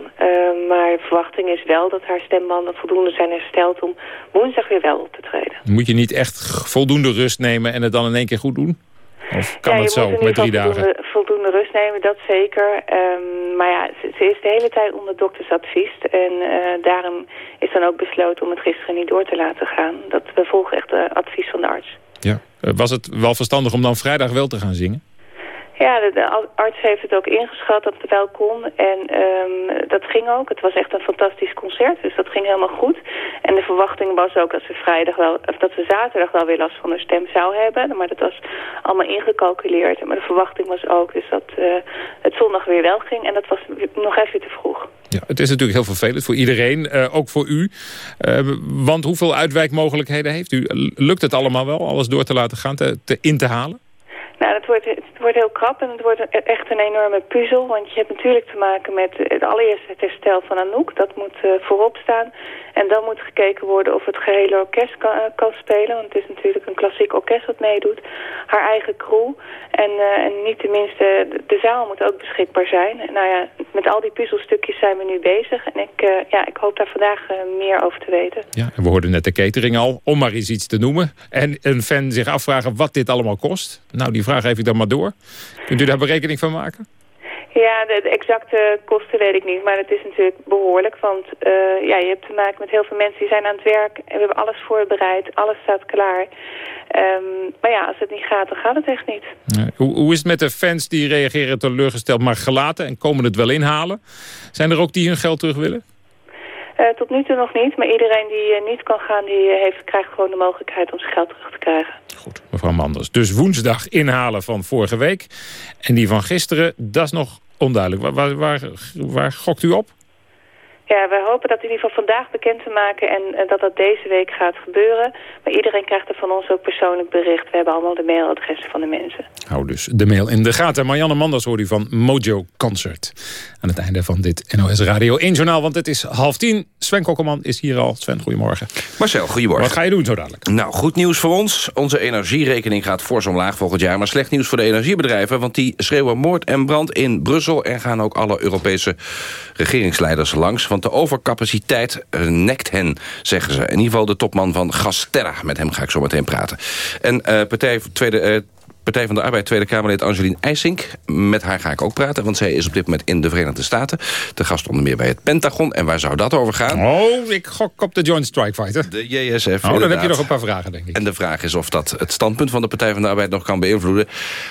maar de verwachting is wel dat haar stembanden voldoende zijn hersteld om woensdag weer wel op te treden. Moet je niet echt voldoende rust nemen en het dan in één keer goed doen? Of kan ja, het zo met drie dagen? Voldoende, voldoende rust nemen, dat zeker. Um, maar ja, ze, ze, is de hele tijd onder doktersadvies. En daarom is dan ook besloten om het gisteren niet door te laten gaan. Dat we volgen echt het advies van de arts. Ja. Was het wel verstandig om dan vrijdag wel te gaan zingen? Ja, de, de, arts heeft het ook ingeschat dat het wel kon. En um, dat ging ook. Het was echt een fantastisch concert, dus dat ging helemaal goed. En de verwachting was ook dat ze vrijdag wel, of dat ze zaterdag wel weer last van haar stem zou hebben. Maar dat was allemaal ingecalculeerd. Maar de verwachting was ook dus dat uh, het zondag weer wel ging. En dat was nog even te vroeg. Ja, het is natuurlijk heel vervelend voor iedereen, uh, ook voor u. Uh, want hoeveel uitwijkmogelijkheden heeft u? Lukt het allemaal wel, alles door te laten gaan, te, te in te halen? Nou, het wordt, wordt heel krap en het wordt echt een enorme puzzel. Want je hebt natuurlijk te maken met het allereerste het herstel van Anouk. Dat moet uh, voorop staan. En dan moet gekeken worden of het gehele orkest kan, uh, kan, spelen. Want het is natuurlijk een klassiek orkest wat meedoet. Haar eigen crew. En, uh, en niet tenminste, de, zaal moet ook beschikbaar zijn. Nou ja, met al die puzzelstukjes zijn we nu bezig. En ik, ja, ik hoop daar vandaag meer over te weten. Ja, en we hoorden net de catering al, om maar eens iets te noemen. En een fan zich afvragen wat dit allemaal kost. Nou, die vraag geef ik dan maar door. Kunt u daar berekening van maken? Ja, de, de, exacte kosten weet ik niet, maar het is natuurlijk behoorlijk. Want uh, ja, je hebt te maken met heel veel mensen die zijn aan het werk. En we hebben alles voorbereid, alles staat klaar. Um, maar ja, als het niet gaat, dan gaat het echt niet. Nee. Hoe, hoe is het met de fans die reageren teleurgesteld, maar gelaten en komen het wel inhalen? Zijn er ook die hun geld terug willen? Uh, tot nu toe nog niet, maar iedereen die uh, niet kan gaan, die heeft, krijgt gewoon de mogelijkheid om zijn geld terug te krijgen. Goed, mevrouw Manders. Dus woensdag inhalen van vorige week. En die van gisteren, dat is nog onduidelijk. Waar, waar, waar, waar gokt u op? Ja, wij hopen dat in ieder geval vandaag bekend te maken en, en, dat dat deze week gaat gebeuren. Maar iedereen krijgt er van ons ook persoonlijk bericht. We hebben allemaal de mailadressen van de mensen. Hou dus de mail in de gaten. Marianne Manders hoort u van Mojo Concert. Aan het einde van dit NOS Radio 1 journaal, want het is half tien. Sven Kokkelman is hier al. Sven, goedemorgen. Marcel, goedemorgen. Wat ga je doen zo dadelijk? Nou, goed nieuws voor ons. Onze energierekening gaat fors omlaag volgend jaar. Maar slecht nieuws voor de energiebedrijven, want die schreeuwen moord en brand in Brussel. En gaan ook alle Europese regeringsleiders langs. Want de overcapaciteit nekt hen, zeggen ze. In ieder geval de topman van Gasterra. Met hem ga ik zo meteen praten. En uh, partij Tweede... Uh, Partij van de Arbeid Tweede Kamerlid Angelien IJsink. Met haar ga ik ook praten, want zij is op dit moment in de Verenigde Staten. De gast onder meer bij het Pentagon. En waar zou dat over gaan? Oh, ik gok op de Joint Strike Fighter. De JSF, Oh, dan heb je nog een paar vragen, denk ik. En de vraag is of dat het standpunt van de Partij van de Arbeid nog kan beïnvloeden.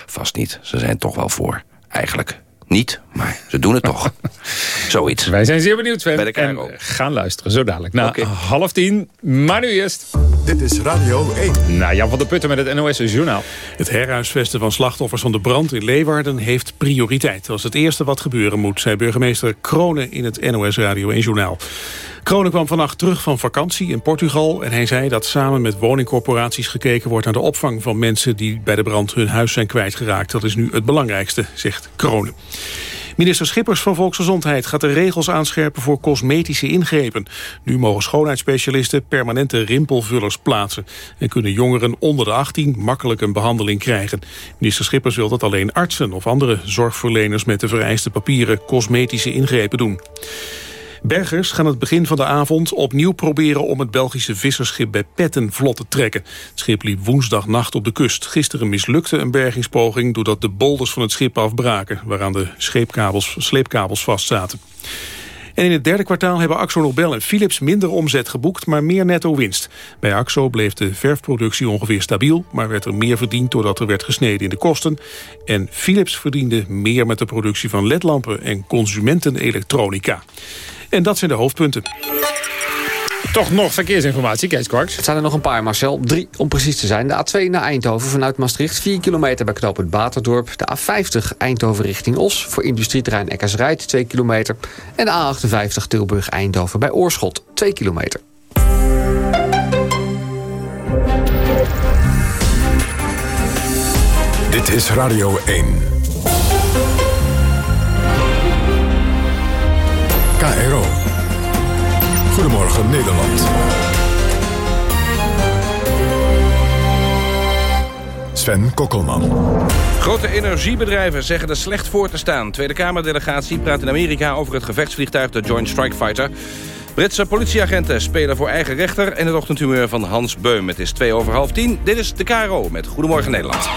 Vast niet. Ze zijn toch wel voor. Eigenlijk niet, maar ze doen het toch. Zoiets. Wij zijn zeer benieuwd, Sven. Bij de en gaan luisteren, zo dadelijk. Na half tien, maar nu eerst... Dit is Radio 1. Nou, Jan van der Putten met het NOS Journaal. Het herhuisvesten van slachtoffers van de brand in Leeuwarden heeft prioriteit. Dat is het eerste wat gebeuren moet, zei burgemeester Kronen in het NOS Radio 1 Journaal. Kronen kwam vannacht terug van vakantie in Portugal... en hij zei dat samen met woningcorporaties gekeken wordt... naar de opvang van mensen die bij de brand hun huis zijn kwijtgeraakt. Dat is nu het belangrijkste, zegt Kronen. Minister Schippers van Volksgezondheid gaat de regels aanscherpen voor cosmetische ingrepen. Nu mogen schoonheidsspecialisten permanente rimpelvullers plaatsen. En kunnen jongeren onder de 18 makkelijk een behandeling krijgen. Minister Schippers wil dat alleen artsen of andere zorgverleners met de vereiste papieren cosmetische ingrepen doen. Bergers gaan het begin van de avond opnieuw proberen om het Belgische visserschip bij Petten vlot te trekken. Het schip liep woensdagnacht op de kust. Gisteren mislukte een bergingspoging doordat de bolders van het schip afbraken, waaraan de scheepkabels, sleepkabels vastzaten. En in het derde kwartaal hebben Axo Nobel en Philips minder omzet geboekt, maar meer netto winst. Bij Axo bleef de verfproductie ongeveer stabiel, maar werd er meer verdiend doordat er werd gesneden in de kosten. En Philips verdiende meer met de productie van ledlampen en consumentenelektronica. En dat zijn de hoofdpunten. Toch nog verkeersinformatie, Kees Kwaks. Het zijn er nog een paar, Marcel. Drie om precies te zijn. De A2 naar Eindhoven vanuit Maastricht. 4 kilometer bij knooppunt Baterdorp. De A50 Eindhoven richting Os. Voor industrieterrein Eckersrijd 2 kilometer. En de A58 Tilburg-Eindhoven bij Oorschot 2 kilometer. Dit is Radio 1. KRO. Goedemorgen Nederland. Sven Kokkelman. Grote energiebedrijven zeggen er slecht voor te staan. Tweede Kamerdelegatie praat in Amerika over het gevechtsvliegtuig de Joint Strike Fighter. Britse politieagenten spelen voor eigen rechter... en het ochtendhumeur van Hans Beum. Het is twee over half tien. Dit is de KRO met Goedemorgen Nederland.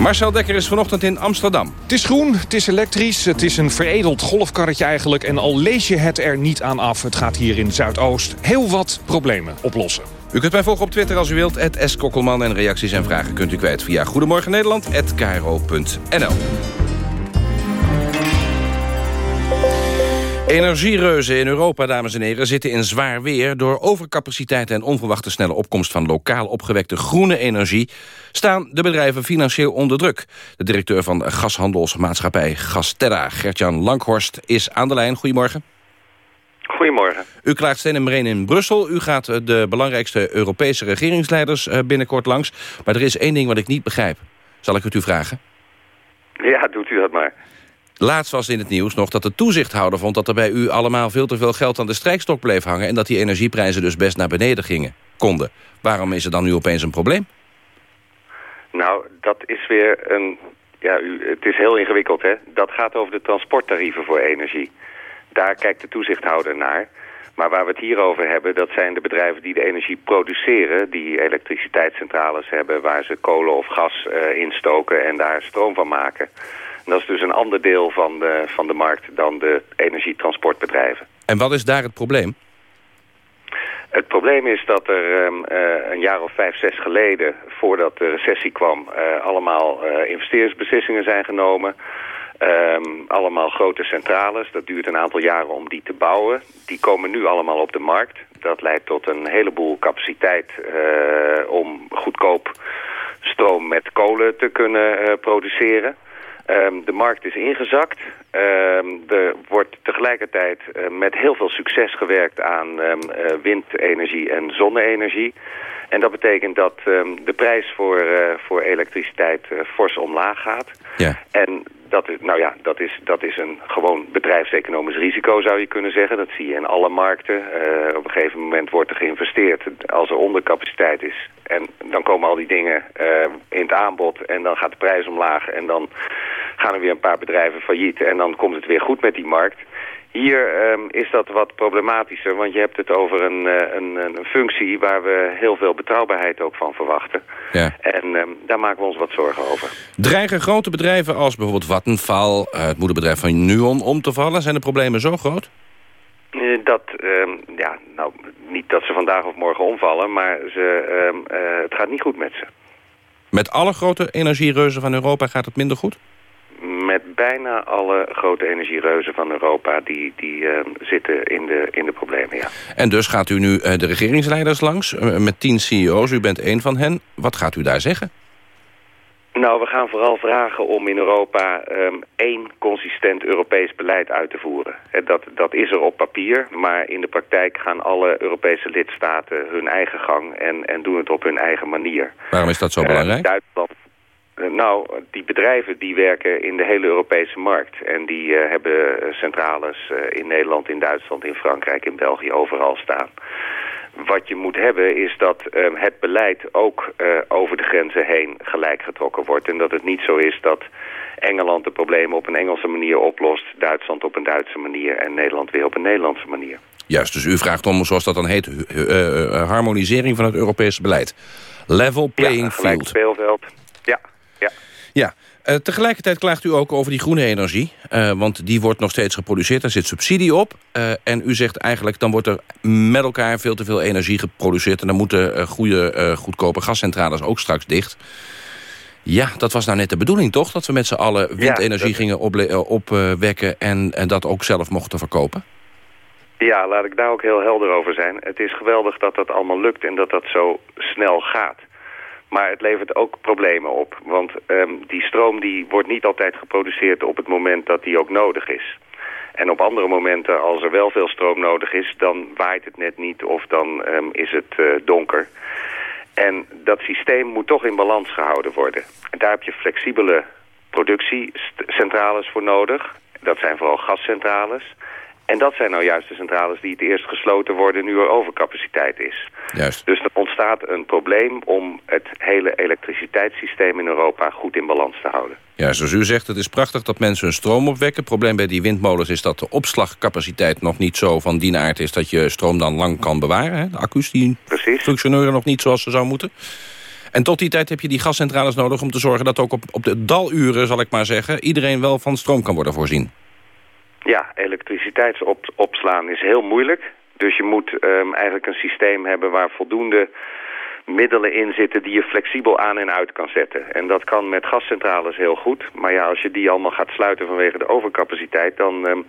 Marcel Dekker is vanochtend in Amsterdam. Het is groen, het is elektrisch, het is een veredeld golfkarretje eigenlijk... en al lees je het er niet aan af, het gaat hier in Zuidoost heel wat problemen oplossen. U kunt mij volgen op Twitter als u wilt, @skokkelman en reacties en vragen kunt u kwijt via Goedemorgen Energiereuzen in Europa, dames en heren, zitten in zwaar weer. Door overcapaciteit en onverwachte snelle opkomst van lokaal opgewekte groene energie... staan de bedrijven financieel onder druk. De directeur van gashandelsmaatschappij Gasterra, Gertjan Lankhorst, is aan de lijn. Goedemorgen. Goedemorgen. U klaagt steen en in Brussel. U gaat eh, de belangrijkste Europese regeringsleiders eh, binnenkort langs. Maar er is één ding wat ik niet begrijp. Zal ik het u vragen? Ja, doet u dat maar. Laatst was in het nieuws nog dat de toezichthouder vond... dat er bij u allemaal veel te veel geld aan de strijkstok bleef hangen... en dat die energieprijzen dus best naar beneden gingen, konden. Waarom is er dan nu opeens een probleem? Nou, dat is weer een... Ja, u, het is heel ingewikkeld, hè. Dat gaat over de transporttarieven voor energie. Daar kijkt de toezichthouder naar. Maar waar we het hier over hebben, dat zijn de bedrijven die de energie produceren... die elektriciteitscentrales hebben waar ze kolen of gas uh, instoken en daar stroom van maken. En dat is dus een ander deel van de, van de markt dan de energietransportbedrijven. En wat is daar het probleem? Het probleem is dat er um, uh, een jaar of vijf, zes geleden, voordat de recessie kwam, uh, allemaal uh, investeringsbeslissingen zijn genomen. Um, allemaal grote centrales, dat duurt een aantal jaren om die te bouwen. Die komen nu allemaal op de markt. Dat leidt tot een heleboel capaciteit om goedkoop stroom met kolen te kunnen produceren. Um, de markt is ingezakt. Um, er wordt tegelijkertijd uh, met heel veel succes gewerkt aan um, uh, windenergie en zonne-energie. En dat betekent dat de prijs voor, uh, voor elektriciteit fors omlaag gaat. Ja. En dat is, nou ja, dat is, dat is een gewoon bedrijfseconomisch risico zou je kunnen zeggen. Dat zie je in alle markten. op een gegeven moment wordt er geïnvesteerd als er ondercapaciteit is. En dan komen al die dingen in het aanbod en dan gaat de prijs omlaag. En dan gaan er weer een paar bedrijven failliet en dan komt het weer goed met die markt. Hier ehm, is dat wat problematischer, want je hebt het over een, eh, een, een functie waar we heel veel betrouwbaarheid ook van verwachten. Ja. En ehm, daar maken we ons wat zorgen over. Dreigen grote bedrijven als bijvoorbeeld Vattenfall, eh, het moederbedrijf van Nuon, om te vallen? Zijn de problemen zo groot? Eh, Dat, ehm, ja, nou, niet dat ze vandaag of morgen omvallen, maar ze, het gaat niet goed met ze. Met alle grote energiereuzen van Europa gaat het minder goed? Met bijna alle grote energiereuzen van Europa, die, die ehm, zitten in de, in de problemen, ja. En dus gaat u nu eh, de regeringsleiders langs eh, met tien CEO's. U bent één van hen. Wat gaat u daar zeggen? Nou, we gaan vooral vragen om in Europa ehm, één consistent Europees beleid uit te voeren. Eh, Dat, dat is er op papier, maar in de praktijk gaan alle Europese lidstaten hun eigen gang en, en doen het op hun eigen manier. Waarom is dat zo Eh, belangrijk? Duitsland. Eh, Nou, die bedrijven die werken in de hele Europese markt. En die eh, hebben centrales eh, in Nederland, in Duitsland, in Frankrijk, in België, overal staan. Wat je moet hebben is dat eh, het beleid ook over de grenzen heen gelijk getrokken wordt. En dat het niet zo is dat Engeland de problemen op een Engelse manier oplost... Duitsland op een Duitse manier en Nederland weer op een Nederlandse manier. Juist, dus u vraagt om, zoals dat dan heet, harmonisering van het Europese beleid. Level playing ja, field. speelveld. Ja, ja. Eh, tegelijkertijd klaagt u ook over die groene energie. eh, want die wordt nog steeds geproduceerd. Daar zit subsidie op. eh, en u zegt eigenlijk, dan wordt er met elkaar veel te veel energie geproduceerd. En dan moeten goede, goedkope gascentrales ook straks dicht. Ja, dat was nou net de bedoeling, toch? Dat we met z'n allen windenergie gingen opwekken... en, en dat ook zelf mochten verkopen? Ja, laat ik daar ook heel helder over zijn. Het is geweldig dat dat allemaal lukt en dat dat zo snel gaat. Maar het levert ook problemen op. Want ehm, die stroom die wordt niet altijd geproduceerd op het moment dat die ook nodig is. En op andere momenten, als er wel veel stroom nodig is... dan waait het net niet of dan ehm, is het eh, donker. En dat systeem moet toch in balans gehouden worden. En daar heb je flexibele productiecentrales voor nodig. Dat zijn vooral gascentrales. En dat zijn nou juist de centrales die het eerst gesloten worden nu er overcapaciteit is. Juist. Dus er ontstaat een probleem om het hele elektriciteitssysteem in Europa goed in balans te houden. Ja, zoals u zegt, het is prachtig dat mensen hun stroom opwekken. Het probleem bij die windmolens is dat de opslagcapaciteit nog niet zo van die aard is... dat je stroom dan lang kan bewaren. Hè? De accu's die functioneren nog niet zoals ze zou moeten. En tot die tijd heb je die gascentrales nodig om te zorgen... dat ook op, op de daluren, zal ik maar zeggen... iedereen wel van stroom kan worden voorzien. Ja, elektriciteitsopslaan is heel moeilijk. Dus je moet ehm, eigenlijk een systeem hebben waar voldoende middelen in zitten die je flexibel aan en uit kan zetten. En dat kan met gascentrales heel goed. Maar ja, als je die allemaal gaat sluiten vanwege de overcapaciteit, dan, ehm,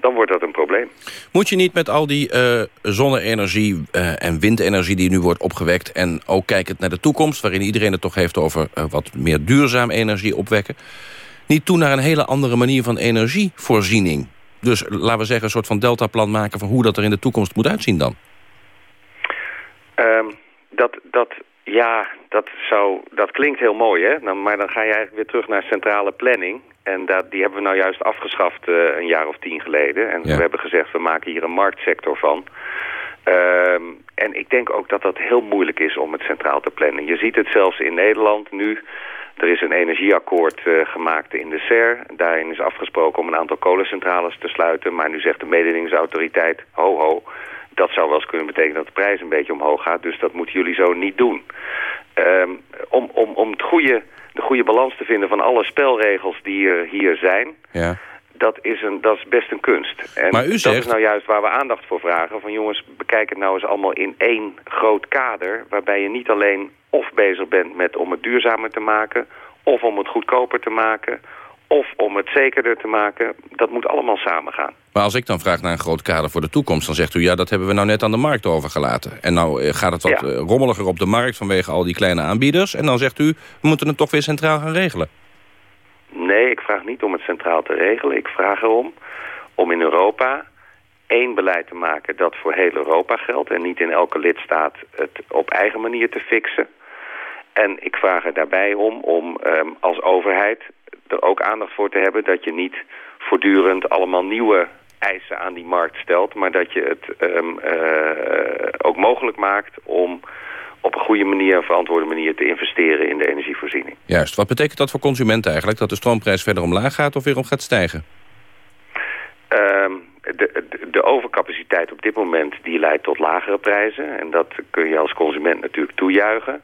dan wordt dat een probleem. Moet je niet met al die eh, zonne-energie eh, en windenergie die nu wordt opgewekt... en ook kijkend naar de toekomst, waarin iedereen het toch heeft over eh, wat meer duurzaam energie opwekken... niet toe naar een hele andere manier van energievoorziening? Dus laten we zeggen een soort van deltaplan maken... van hoe dat er in de toekomst moet uitzien dan. Ehm, dat, dat, ja, dat, zou, dat klinkt heel mooi, hè? Nou, maar dan ga je eigenlijk weer terug naar centrale planning. En dat, die hebben we nou juist afgeschaft eh, een jaar of tien geleden. En we hebben gezegd, we maken hier een marktsector van. Ehm, en ik denk ook dat dat heel moeilijk is om het centraal te plannen. Je ziet het zelfs in Nederland nu. Er is een energieakkoord eh, gemaakt in de SER. Daarin is afgesproken om een aantal kolencentrales te sluiten. Maar nu zegt de mededingingsautoriteit, ho ho, dat zou wel eens kunnen betekenen dat de prijs een beetje omhoog gaat. Dus dat moeten jullie zo niet doen. Ehm, om om, om het goede, de goede balans te vinden van alle spelregels die er hier zijn... Ja. Dat is, een, dat is best een kunst. En Maar u dat is nou juist waar we aandacht voor vragen. Van jongens, bekijk het nou eens allemaal in één groot kader... waarbij je niet alleen of bezig bent met om het duurzamer te maken... of om het goedkoper te maken... of om het zekerder te maken. Dat moet allemaal samengaan. Maar als ik dan vraag naar een groot kader voor de toekomst... dan zegt u, ja, dat hebben we nou net aan de markt overgelaten. En nou eh, gaat het wat Ja. eh, rommeliger op de markt vanwege al die kleine aanbieders. En dan zegt u, we moeten het toch weer centraal gaan regelen. Nee, ik vraag niet om het centraal te regelen. Ik vraag erom om in Europa één beleid te maken dat voor heel Europa geldt... en niet in elke lidstaat het op eigen manier te fixen. En ik vraag er daarbij om om ehm, als overheid er ook aandacht voor te hebben... dat je niet voortdurend allemaal nieuwe eisen aan die markt stelt... maar dat je het ehm, eh, ook mogelijk maakt om op een goede manier... en verantwoorde manier te investeren in de energievoorziening. Juist, wat betekent dat voor consumenten eigenlijk? Dat de stroomprijs verder omlaag gaat of weer om gaat stijgen? Ehm, de, de, de overcapaciteit op dit moment die leidt tot lagere prijzen. En dat kun je als consument natuurlijk toejuichen.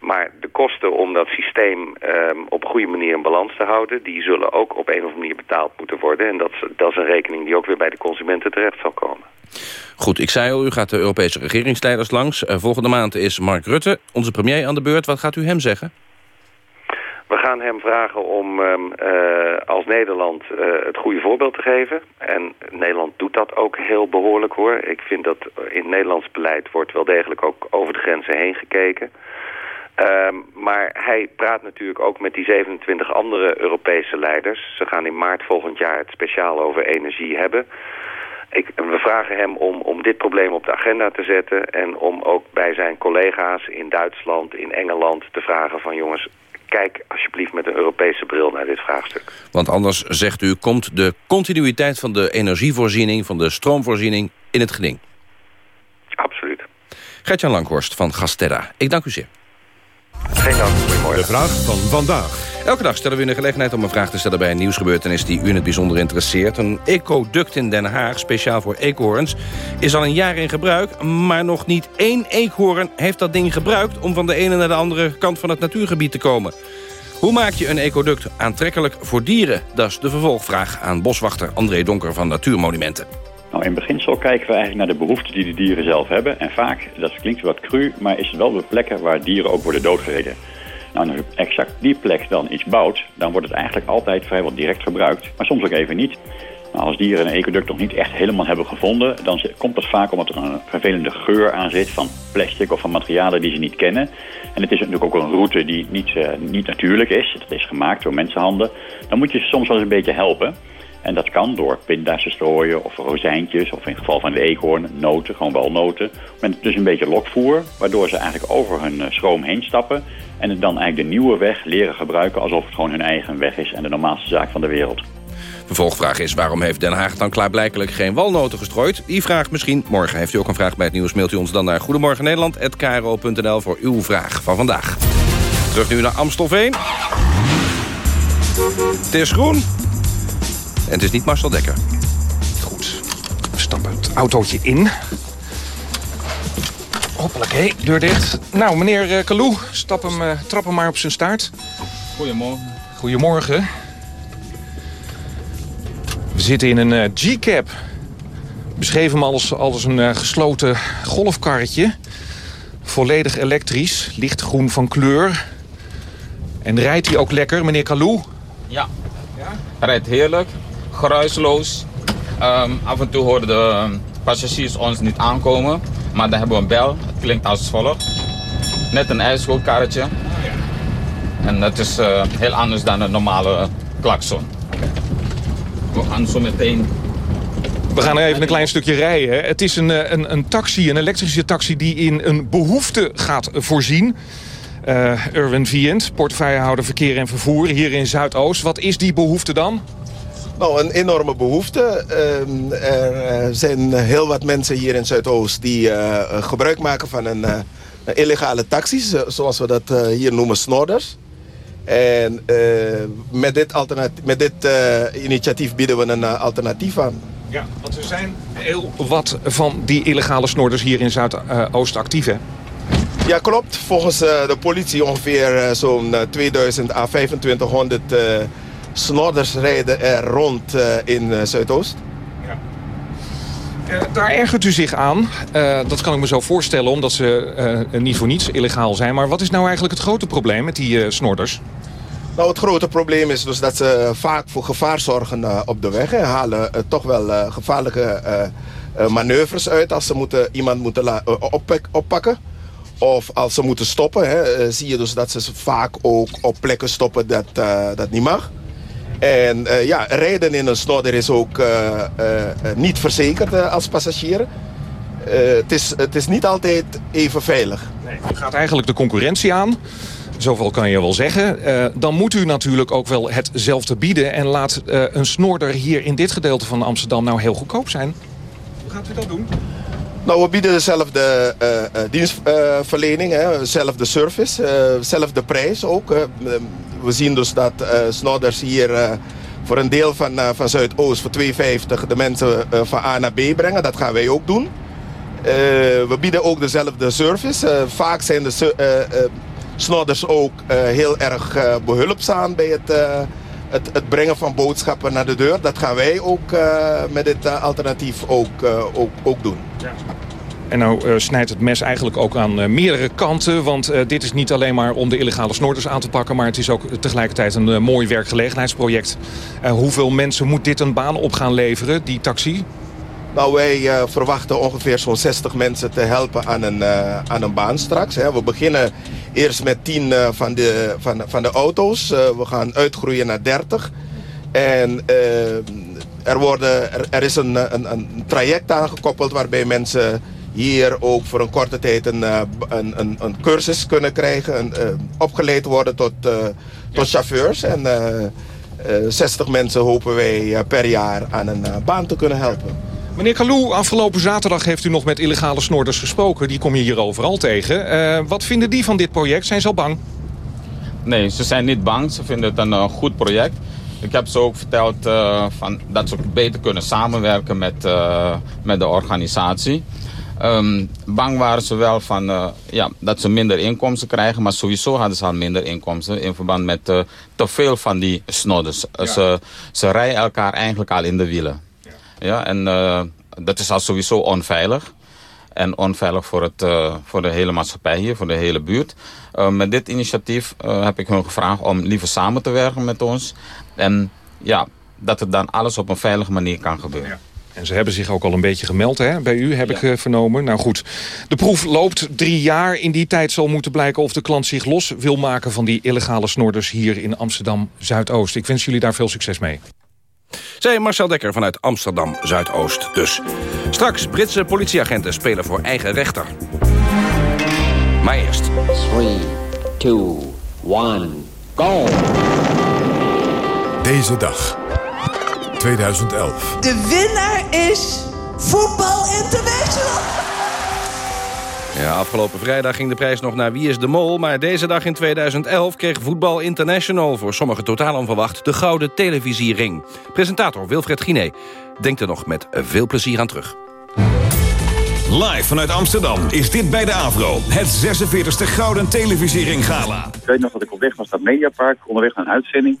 Maar de kosten om dat systeem ehm, op een goede manier in balans te houden... die zullen ook op een of andere manier betaald moeten worden. En dat, dat is een rekening die ook weer bij de consumenten terecht zal komen. Goed, ik zei al, u gaat de Europese regeringsleiders langs. Eh, volgende maand is Mark Rutte, onze premier, aan de beurt. Wat gaat u hem zeggen? We gaan hem vragen om ehm, eh, als Nederland eh, het goede voorbeeld te geven. En Nederland doet dat ook heel behoorlijk hoor. Ik vind dat in het Nederlands beleid wordt wel degelijk ook over de grenzen heen gekeken. Ehm, maar hij praat natuurlijk ook met die 27 andere Europese leiders. Ze gaan in maart volgend jaar het speciaal over energie hebben. Ik, we vragen hem om, om dit probleem op de agenda te zetten... en om ook bij zijn collega's in Duitsland, in Engeland te vragen van... jongens, kijk alsjeblieft met een Europese bril naar dit vraagstuk. Want anders, zegt u, komt de continuïteit van de energievoorziening... van de stroomvoorziening in het geding. Absoluut. Gertjan Langhorst van Gasterra. Ik dank u zeer. Geen dank, goedemorgen. De vraag van vandaag. Elke dag stellen we u de gelegenheid om een vraag te stellen... bij een nieuwsgebeurtenis die u in het bijzonder interesseert. Een ecoduct in Den Haag, speciaal voor eekhoorns... is al een jaar in gebruik, maar nog niet één eekhoorn... heeft dat ding gebruikt om van de ene naar de andere kant van het natuurgebied te komen. Hoe maak je een ecoduct aantrekkelijk voor dieren? Dat is de vervolgvraag aan boswachter André Donker van Natuurmonumenten. Nou, in beginsel kijken we eigenlijk naar de behoeften die de dieren zelf hebben. En vaak, dat klinkt wat cru, maar is het wel de plekken waar dieren ook worden doodgereden. Nou, als je exact die plek dan iets bouwt, dan wordt het eigenlijk altijd vrijwel direct gebruikt. Maar soms ook even niet. Nou, als dieren een ecoduct nog niet echt helemaal hebben gevonden, dan komt dat vaak omdat er een vervelende geur aan zit van plastic of van materialen die ze niet kennen. En het is natuurlijk ook een route die niet, eh, niet natuurlijk is. Het is gemaakt door mensenhanden. Dan moet je ze soms wel eens een beetje helpen. En dat kan door pinda's strooien of rozijntjes, of in het geval van de eekhoorn, noten, gewoon walnoten. Met dus een beetje lokvoer, waardoor ze eigenlijk over hun eh, schroom heen stappen. En het dan eigenlijk de nieuwe weg leren gebruiken alsof het gewoon hun eigen weg is en de normaalste zaak van de wereld. Vervolgvraag is waarom heeft Den Haag dan klaarblijkelijk geen walnoten gestrooid? Die vraag misschien. Morgen heeft u ook een vraag bij het nieuws. Mailt u ons dan naar goedemorgennederland.kro.nl voor uw vraag van vandaag. Terug nu naar Amstelveen. Het is groen. En het is niet Marcel Dekker. Goed. We stappen het autootje in. Hoppakee, deur dicht. Nou, meneer eh, Kalou, stap hem, eh, trap hem maar op zijn staart. Goedemorgen. Goedemorgen. We zitten in een eh, G-Cab. Beschreven hem als, als een eh, gesloten golfkarretje. Volledig elektrisch, lichtgroen van kleur. En rijdt hij ook lekker, meneer Kalou? Ja. Rijdt heerlijk, geruisloos. Ehm, af en toe horen de passagiers ons niet aankomen. Maar dan hebben we een bel. Het klinkt als volgt. Net een ijsskoolkarretje. En dat is eh, heel anders dan een normale klakson. We gaan zo meteen... We gaan even een klein stukje rijden. Het is een, eh, een, een taxi, een elektrische taxi die in een behoefte gaat voorzien. Eh Erwin Vient, portefeuillehouder verkeer en vervoer hier in Zuidoost. Wat is die behoefte dan? Nou, een enorme behoefte. Ehm, er eh, zijn heel wat mensen hier in Zuidoost die eh, gebruik maken van een, eh, illegale taxis, eh, zoals we dat eh, hier noemen, snorders. En eh, met dit, alternatief, met dit eh, initiatief bieden we een eh, alternatief aan. Ja, want er zijn heel wat van die illegale snorders hier in Zuidoost actief, hè? Ja, klopt. Volgens eh, de politie ongeveer eh, zo'n eh, 2000 à 2500 eh, snorders rijden er rond eh, in eh, Zuidoost. Eh, daar ergert u zich aan. Dat kan ik me zo voorstellen, omdat ze eh, niet voor niets illegaal zijn. Maar wat is nou eigenlijk het grote probleem met die snorders? Nou, het grote probleem is dus dat ze vaak voor gevaar zorgen op de weg. En halen toch wel gevaarlijke manoeuvres uit als ze moeten, iemand moeten oppak- oppakken. Of als ze moeten stoppen, hè, zie je dus dat ze vaak ook op plekken stoppen dat, dat niet mag. En eh, ja, rijden in een snorder is ook eh, eh, niet verzekerd als passagier. Het, is, het is niet altijd even veilig. U gaat eigenlijk de concurrentie aan. Zoveel kan je wel zeggen. Dan moet u natuurlijk ook wel hetzelfde bieden. En laat een snorder hier in dit gedeelte van Amsterdam nou heel goedkoop zijn. Hoe gaat u dat doen? Nou, we bieden dezelfde eh, eh, dienstverlening, hè, dezelfde service, eh, dezelfde prijs ook. hè. we zien dus dat snodders hier voor een deel van, van Zuidoost voor 2,50 de mensen van A naar B brengen. Dat gaan wij ook doen. We bieden ook dezelfde service. vaak zijn de snodders ook heel erg behulpzaam bij het, het, het, brengen van boodschappen naar de deur. Dat gaan wij ook met dit alternatief ook, ook, ook doen. Ja. En nou uh, snijdt het mes eigenlijk ook aan uh, meerdere kanten. Want uh, dit is niet alleen maar om de illegale snorters aan te pakken... maar het is ook tegelijkertijd een mooi werkgelegenheidsproject. hoeveel mensen moet dit een baan op gaan leveren, die taxi? Nou, wij verwachten ongeveer zo'n 60 mensen te helpen aan een, aan een baan straks. Hè. We beginnen eerst met 10 van, de, van, van de auto's. we gaan uitgroeien naar 30. En er, worden, er, er is een, een, een traject aangekoppeld waarbij mensen hier ook voor een korte tijd een, eh, een, een, een cursus kunnen krijgen. Een, opgeleid worden tot, tot chauffeurs. En 60 mensen hopen wij per jaar aan een baan te kunnen helpen. Meneer Kalou, afgelopen zaterdag heeft u nog met illegale snoorders gesproken. Die kom je hier overal tegen. wat vinden die van dit project? Zijn ze al bang? Nee, ze zijn niet bang. Ze vinden het een goed project. Ik heb ze ook verteld uh, van, dat ze beter kunnen samenwerken met, met de organisatie. Um, bang waren ze wel van, uh, ja, dat ze minder inkomsten krijgen. Maar sowieso hadden ze al minder inkomsten in verband met uh, te veel van die snodders. Ja. Ze, ze rijden elkaar eigenlijk al in de wielen. Ja. en uh, dat is al sowieso onveilig. En onveilig voor, het, voor de hele maatschappij hier, voor de hele buurt. met dit initiatief heb ik hun gevraagd om liever samen te werken met ons. En ja, dat het dan alles op een veilige manier kan gebeuren. En ze hebben zich ook al een beetje gemeld hè, bij u, heb ik uh, vernomen. Nou goed, de proef loopt drie jaar. In die tijd zal moeten blijken of de klant zich los wil maken... van die illegale snorders hier in Amsterdam-Zuidoost. Ik wens jullie daar veel succes mee. Zij Marcel Dekker vanuit Amsterdam-Zuidoost dus. Straks, Britse politieagenten spelen voor eigen rechter. Maar eerst... 3, 2, 1, go! Deze dag 2011. De winnaar is Voetbal International. Ja, afgelopen vrijdag ging de prijs nog naar Wie is de Mol... maar deze dag in 2011 kreeg Voetbal International... voor sommigen totaal onverwacht de Gouden Televisiering. Presentator Wilfred Giné denkt er nog met veel plezier aan terug. Live vanuit Amsterdam is dit bij de AVRO. Het 46e Gouden Televisiering Gala. Ik weet nog dat ik op weg was naar het Mediapark, onderweg naar een uitzending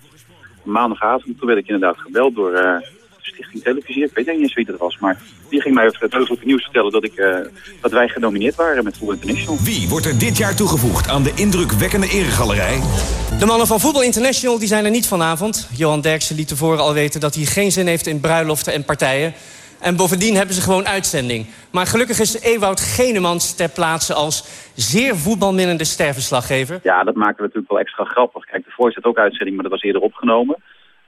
maandagavond, toen werd ik inderdaad gebeld door uh, Stichting Televisie. Ik weet niet eens wie dat was, maar die ging mij het heugelijke nieuws vertellen dat, ik, uh, dat wij genomineerd waren met Voetbal International. Wie wordt er dit jaar toegevoegd aan de indrukwekkende eregalerij? De mannen van Voetbal International die zijn er niet vanavond. Johan Derksen liet tevoren al weten dat hij geen zin heeft in bruiloften en partijen. En bovendien hebben ze gewoon uitzending. Maar gelukkig is Ewout Genemans ter plaatse als zeer voetbalminnende sterverslaggever. Ja, dat maken we natuurlijk wel extra grappig. Kijk, de voorzet ook uitzending, maar dat was eerder opgenomen.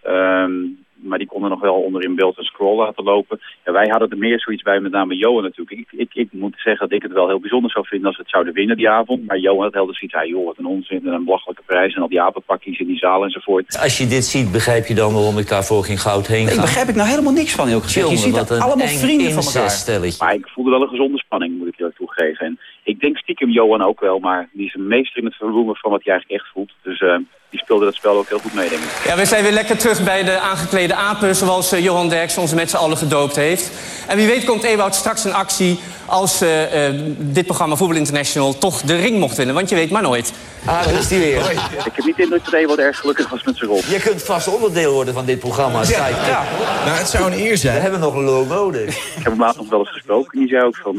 Um, maar die konden nog wel onder in beeld een scroll laten lopen. Ja, wij hadden er meer zoiets bij, met name Johan natuurlijk. Ik, ik, ik moet zeggen dat ik het wel heel bijzonder zou vinden als we het zouden winnen die avond. Maar Johan had helder zoiets, ja, joh, wat een onzin en een belachelijke prijs en al die apenpakjes in die zaal enzovoort. Als je dit ziet, begrijp je dan waarom ik daarvoor geen goud heen ga? Ik begrijp ik nou helemaal niks van, heel gezegd. Je ziet dat allemaal vrienden van elkaar. Maar ik voelde wel een gezonde spanning, moet ik je toegeven. En ik denk stiekem Johan ook wel, maar die is een meester in het verroemen van wat je eigenlijk echt voelt. Dus... Uh, die speelde dat spel ook heel goed mee, denk ik. Ja, we zijn weer lekker terug bij de aangeklede apen... zoals uh, Johan Derks ons met z'n allen gedoopt heeft. En wie weet komt Ewout straks in actie... als uh, uh, dit programma Voetbal International toch de ring mocht winnen. Want je weet maar nooit. Ah, daar is die weer. Ik heb niet de indruk dat Ewout erg gelukkig was met zijn rol. Je kunt vast onderdeel worden van dit programma. Ja, ja. Nou, het zou een eer zijn. We hebben nog een logo nodig. Ik heb hem laatst nog wel eens gesproken. Die zei ook van...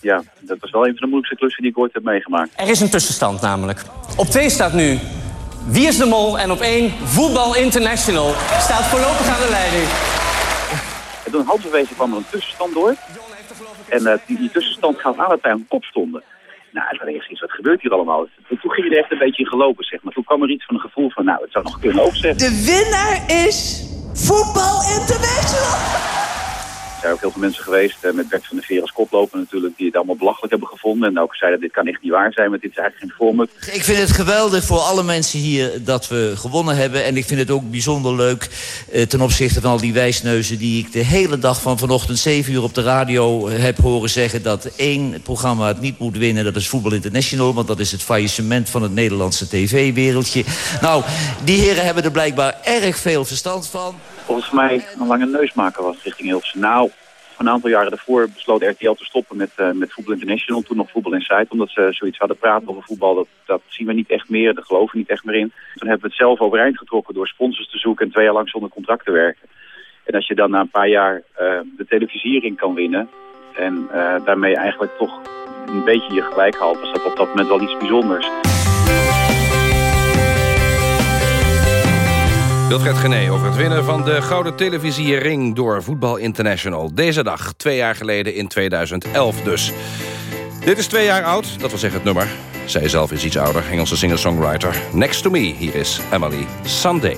ja, dat was wel een van de moeilijkste klussen die ik ooit heb meegemaakt. Er is een tussenstand namelijk. Op twee staat nu wie is de Mol? En op één, Voetbal International staat voorlopig aan de leiding. En toen halverwege kwam er een tussenstand door. En uh, die, die, tussenstand gaat aan dat wij aan kop stonden. Nou, het was eerst iets, wat gebeurt hier allemaal? Toen ging je er echt een beetje in gelopen, zeg maar. Toen kwam er iets van een gevoel van, nou, het zou nog kunnen ook zeggen. De winnaar is Voetbal International! Er zijn ook heel veel mensen geweest, eh, met Bert van der Veer als koploper natuurlijk, die het allemaal belachelijk hebben gevonden. En ook zeiden, dit kan echt niet waar zijn, want dit is eigenlijk geen format. Ik vind het geweldig voor alle mensen hier dat we gewonnen hebben. En ik vind het ook bijzonder leuk eh, ten opzichte van al die wijsneuzen... die ik de hele dag van vanochtend 7 uur op de radio heb horen zeggen... dat één programma het niet moet winnen, dat is Voetbal International... want dat is het faillissement van het Nederlandse tv-wereldje. Nou, die heren hebben er blijkbaar erg veel verstand van. Volgens mij een lange neus maken was richting Hilversum. Nou, een aantal jaren daarvoor besloot RTL te stoppen met, eh, met Voetbal International. Toen nog Voetbal Insight, omdat ze zoiets hadden praten over voetbal. Dat, dat zien we niet echt meer, daar geloven we niet echt meer in. Toen hebben we het zelf overeind getrokken door sponsors te zoeken... en twee jaar lang zonder contract te werken. En als je dan na een paar jaar eh, de televisiering kan winnen... en eh, daarmee eigenlijk toch een beetje je gelijk haalt... was dat op dat moment wel iets bijzonders. Wilfred Gené over het winnen van de Gouden Televisiering door Voetbal International. Deze dag, twee jaar geleden in 2011 dus. Dit is twee jaar oud, dat wil zeggen het nummer. Zij zelf is iets ouder, Engelse singer-songwriter. Next to me, hier is Emily Sunday.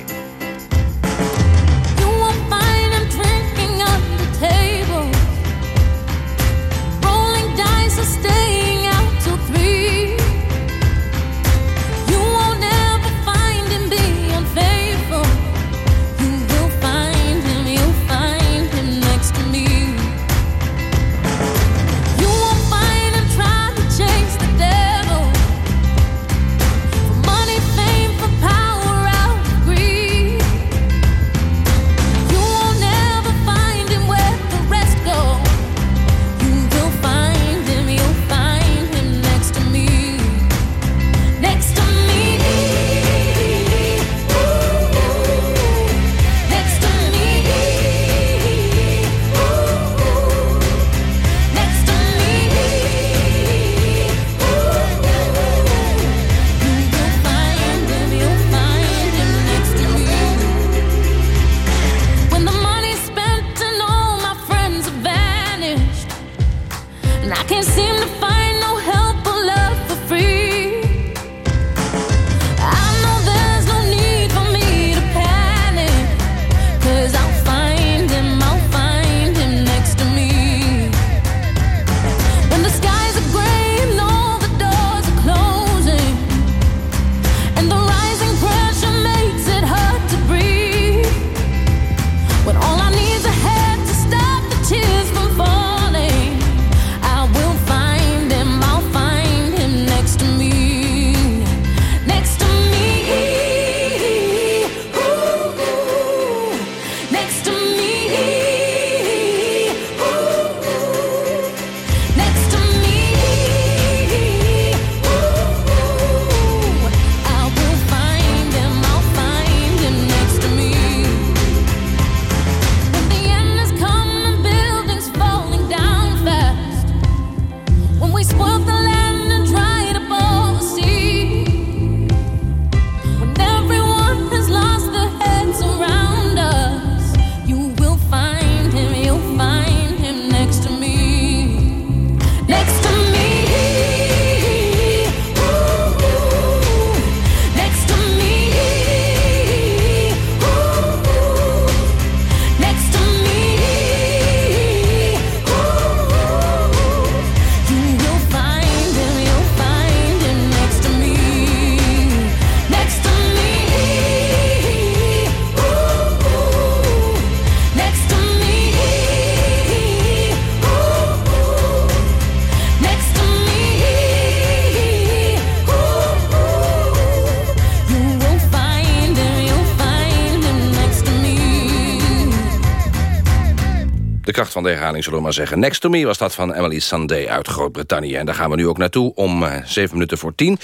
Van de herhaling, zullen we maar zeggen. Next to Me was dat van Emily Sandé uit Groot-Brittannië. En daar gaan we nu ook naartoe om eh, zeven minuten voor tien.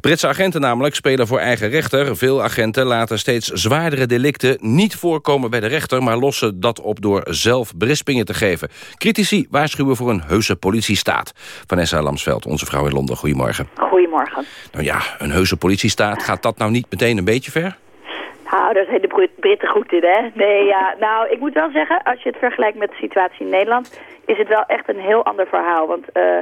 Britse agenten namelijk spelen voor eigen rechter. Veel agenten laten steeds zwaardere delicten niet voorkomen bij de rechter... maar lossen dat op door zelf berispingen te geven. Critici waarschuwen voor een heuse politiestaat. Vanessa Lamsveld, onze vrouw in Londen, goedemorgen. Goedemorgen. Nou ja, een heuse politiestaat, gaat dat nou niet meteen een beetje ver? Nou, daar zijn de Brit- Britten goed in, hè? Nee, ja. Nou, ik moet wel zeggen, als je het vergelijkt met de situatie in Nederland... is het wel echt een heel ander verhaal. Want eh,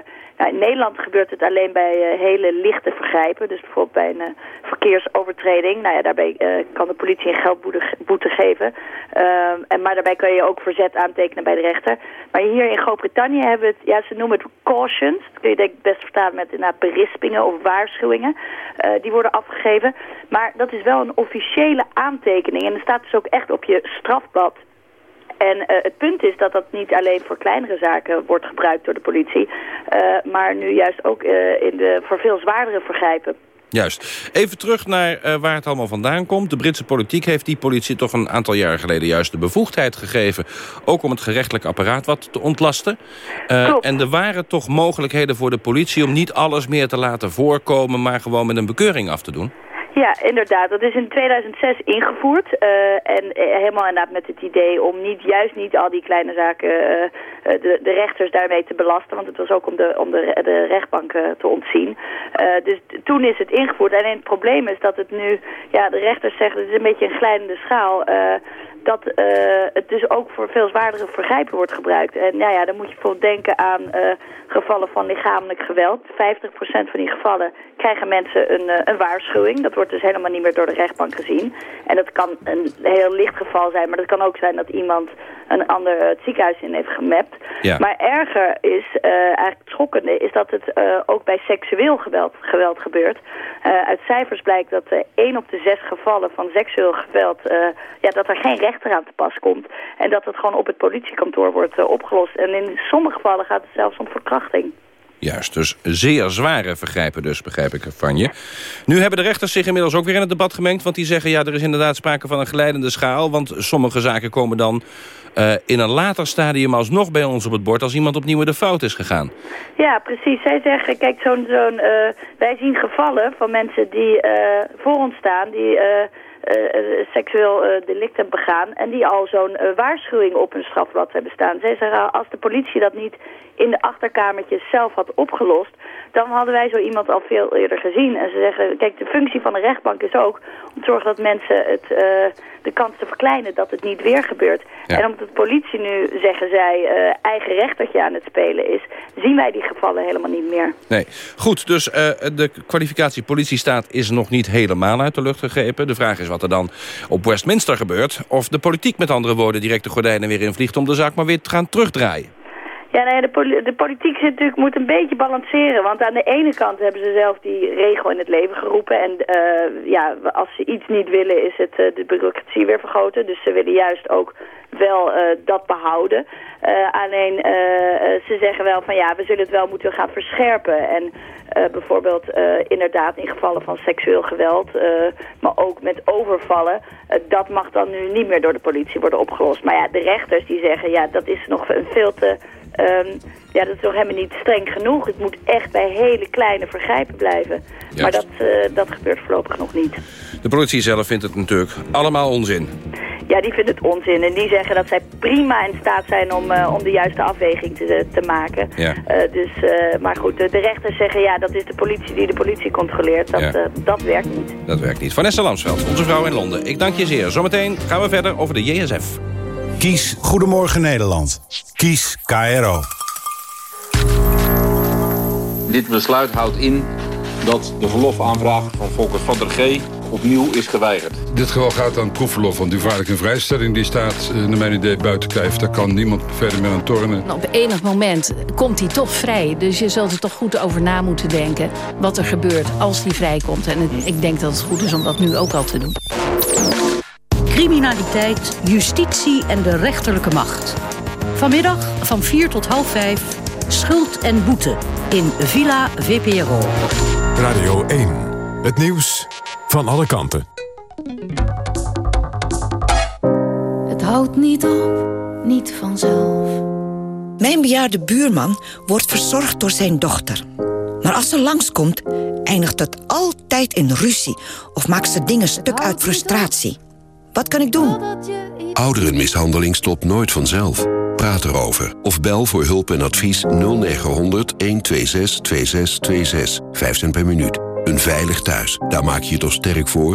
In Nederland gebeurt het alleen bij eh, hele lichte vergrijpen. Dus bijvoorbeeld bij een eh, verkeersovertreding. Nou ja, daarbij eh, kan de politie een geldboete boete geven. Ehm, en, maar daarbij kan je ook verzet aantekenen bij de rechter. Maar hier in Groot-Brittannië hebben we het, ja, ze noemen het cautions. Dat kun je denk ik best verstaan met inderdaad berispingen of waarschuwingen. Die worden afgegeven. Maar dat is wel een officiële aantekening. En er staat dus ook echt op je strafblad en eh, het punt is dat dat niet alleen voor kleinere zaken wordt gebruikt door de politie, eh, maar nu juist ook eh, in de, voor veel zwaardere vergrijpen. Juist. Even terug naar waar het allemaal vandaan komt. De Britse politiek heeft die politie toch een aantal jaar geleden... juist de bevoegdheid gegeven... ook om het gerechtelijk apparaat wat te ontlasten. En er waren toch mogelijkheden voor de politie... om niet alles meer te laten voorkomen... maar gewoon met een bekeuring af te doen? Ja, inderdaad. Dat is in 2006 ingevoerd. Uh, en uh, helemaal inderdaad met het idee om niet, juist niet al die kleine zaken, uh, de, de rechters daarmee te belasten. Want het was ook om de, om de, de rechtbanken te ontzien. dus toen is het ingevoerd. En het probleem is dat het nu, ja, de rechters zeggen, het is een beetje een glijdende schaal dat het dus ook voor veel zwaardere vergrijpen wordt gebruikt. En nou ja, dan moet je bijvoorbeeld denken aan gevallen van lichamelijk geweld. 50% van die gevallen krijgen mensen een, uh, een waarschuwing. Dat wordt dus helemaal niet meer door de rechtbank gezien. En dat kan een heel licht geval zijn, maar dat kan ook zijn dat iemand een ander het ziekenhuis in heeft gemapt. Ja. Maar erger is, eigenlijk het schokkende, is dat het ook bij seksueel geweld, geweld gebeurt. uit cijfers blijkt dat 1 op de 6 gevallen van seksueel geweld, ja, dat er geen rechter aan te pas komt. En dat het gewoon op het politiekantoor wordt opgelost. En in sommige gevallen gaat het zelfs om verkrachting. Juist, dus zeer zware vergrijpen dus, begrijp ik van je. Nu hebben de rechters zich inmiddels ook weer in het debat gemengd... want die zeggen, ja, er is inderdaad sprake van een geleidende schaal... want sommige zaken komen dan uh, in een later stadium alsnog bij ons op het bord... als iemand opnieuw de fout is gegaan. Ja, precies. Zij zeggen, kijk, zo'n... zo'n uh, wij zien gevallen van mensen die uh, voor ons staan... die seksueel delict hebben begaan... en die al zo'n waarschuwing op hun strafblad hebben staan. Zij zeggen, als de politie dat niet in de achterkamertjes zelf had opgelost... dan hadden wij zo iemand al veel eerder gezien. En ze zeggen, kijk, de functie van de rechtbank is ook... om te zorgen dat mensen het, de kans te verkleinen dat het niet weer gebeurt. Ja. En omdat de politie nu, zeggen zij, eigen rechtertje aan het spelen is... zien wij die gevallen helemaal niet meer. Nee, goed, dus de kwalificatie politiestaat is nog niet helemaal uit de lucht gegrepen. De vraag is wat er dan op Westminster gebeurt. Of de politiek met andere woorden direct de gordijnen weer invliegt... om de zaak maar weer te gaan terugdraaien. Ja, nee, de, de, politiek zit natuurlijk, moet een beetje balanceren. Want aan de ene kant hebben ze zelf die regel in het leven geroepen. En uh, ja, als ze iets niet willen is het uh, de bureaucratie weer vergroten. Dus ze willen juist ook wel uh, dat behouden. alleen ze zeggen wel van ja, we zullen het wel moeten gaan verscherpen. En bijvoorbeeld inderdaad in gevallen van seksueel geweld, maar ook met overvallen. dat mag dan nu niet meer door de politie worden opgelost. Maar ja, de rechters die zeggen ja, dat is nog een veel te... Um, ja, dat is nog helemaal niet streng genoeg. Het moet echt bij hele kleine vergrijpen blijven. Juist. Maar dat, uh, dat gebeurt voorlopig nog niet. De politie zelf vindt het natuurlijk allemaal onzin. Ja, die vindt het onzin. En die zeggen dat zij prima in staat zijn om, uh, om de juiste afweging te, te maken. Ja. Uh, dus, maar goed, de, de, rechters zeggen ja, dat is de politie die de politie controleert. Dat, ja. dat werkt niet. Dat werkt niet. Vanessa Lamsveld, onze vrouw in Londen. Ik dank je zeer. Zometeen gaan we verder over de JSF. Kies Goedemorgen Nederland. Kies KRO. Dit besluit houdt in dat de verlofaanvraag van Volker van der G opnieuw is geweigerd. Dit geval gaat aan proefverlof, want die vaarlijke vrijstelling die staat naar mijn idee buiten kijf. Daar kan niemand verder meer aan tornen. Op enig moment komt hij toch vrij. Dus je zult er toch goed over na moeten denken wat er gebeurt als hij vrijkomt. En ik denk dat het goed is om dat nu ook al te doen. Criminaliteit, justitie en de rechterlijke macht. Vanmiddag van 4 tot half 5, schuld en boete in Villa VPRO. Radio 1, het nieuws van alle kanten. Het houdt niet op, niet vanzelf. Mijn bejaarde buurman wordt verzorgd door zijn dochter. Maar als ze langskomt, eindigt het altijd in ruzie... of maakt ze dingen stuk uit frustratie. Wat kan ik doen? Ouderenmishandeling stopt nooit vanzelf. Praat erover. Of bel voor hulp en advies 0900 126 2626. 5 cent per minuut. Een veilig thuis. Daar maak je je toch sterk voor?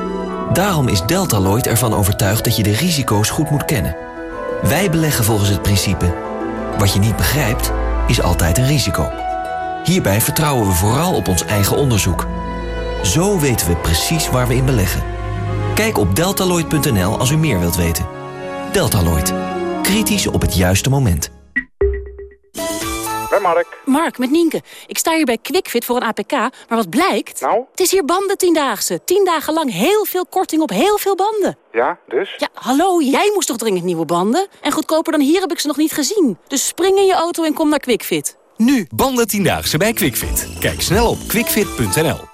Daarom is Deltaloid ervan overtuigd dat je de risico's goed moet kennen. Wij beleggen volgens het principe... wat je niet begrijpt, is altijd een risico. Hierbij vertrouwen we vooral op ons eigen onderzoek. Zo weten we precies waar we in beleggen. Kijk op deltaloid.nl als u meer wilt weten. Deltaloid. Kritisch op het juiste moment. Mark. Mark, met Nienke. Ik sta hier bij QuickFit voor een APK, maar wat blijkt? Nou? Het is hier banden tiendaagse. Tien dagen lang heel veel korting op heel veel banden. Ja, dus? Ja, hallo, jij moest toch dringend nieuwe banden? En goedkoper dan hier heb ik ze nog niet gezien. Dus spring in je auto en kom naar QuickFit. Nu, banden tiendaagse bij QuickFit. Kijk snel op quickfit.nl.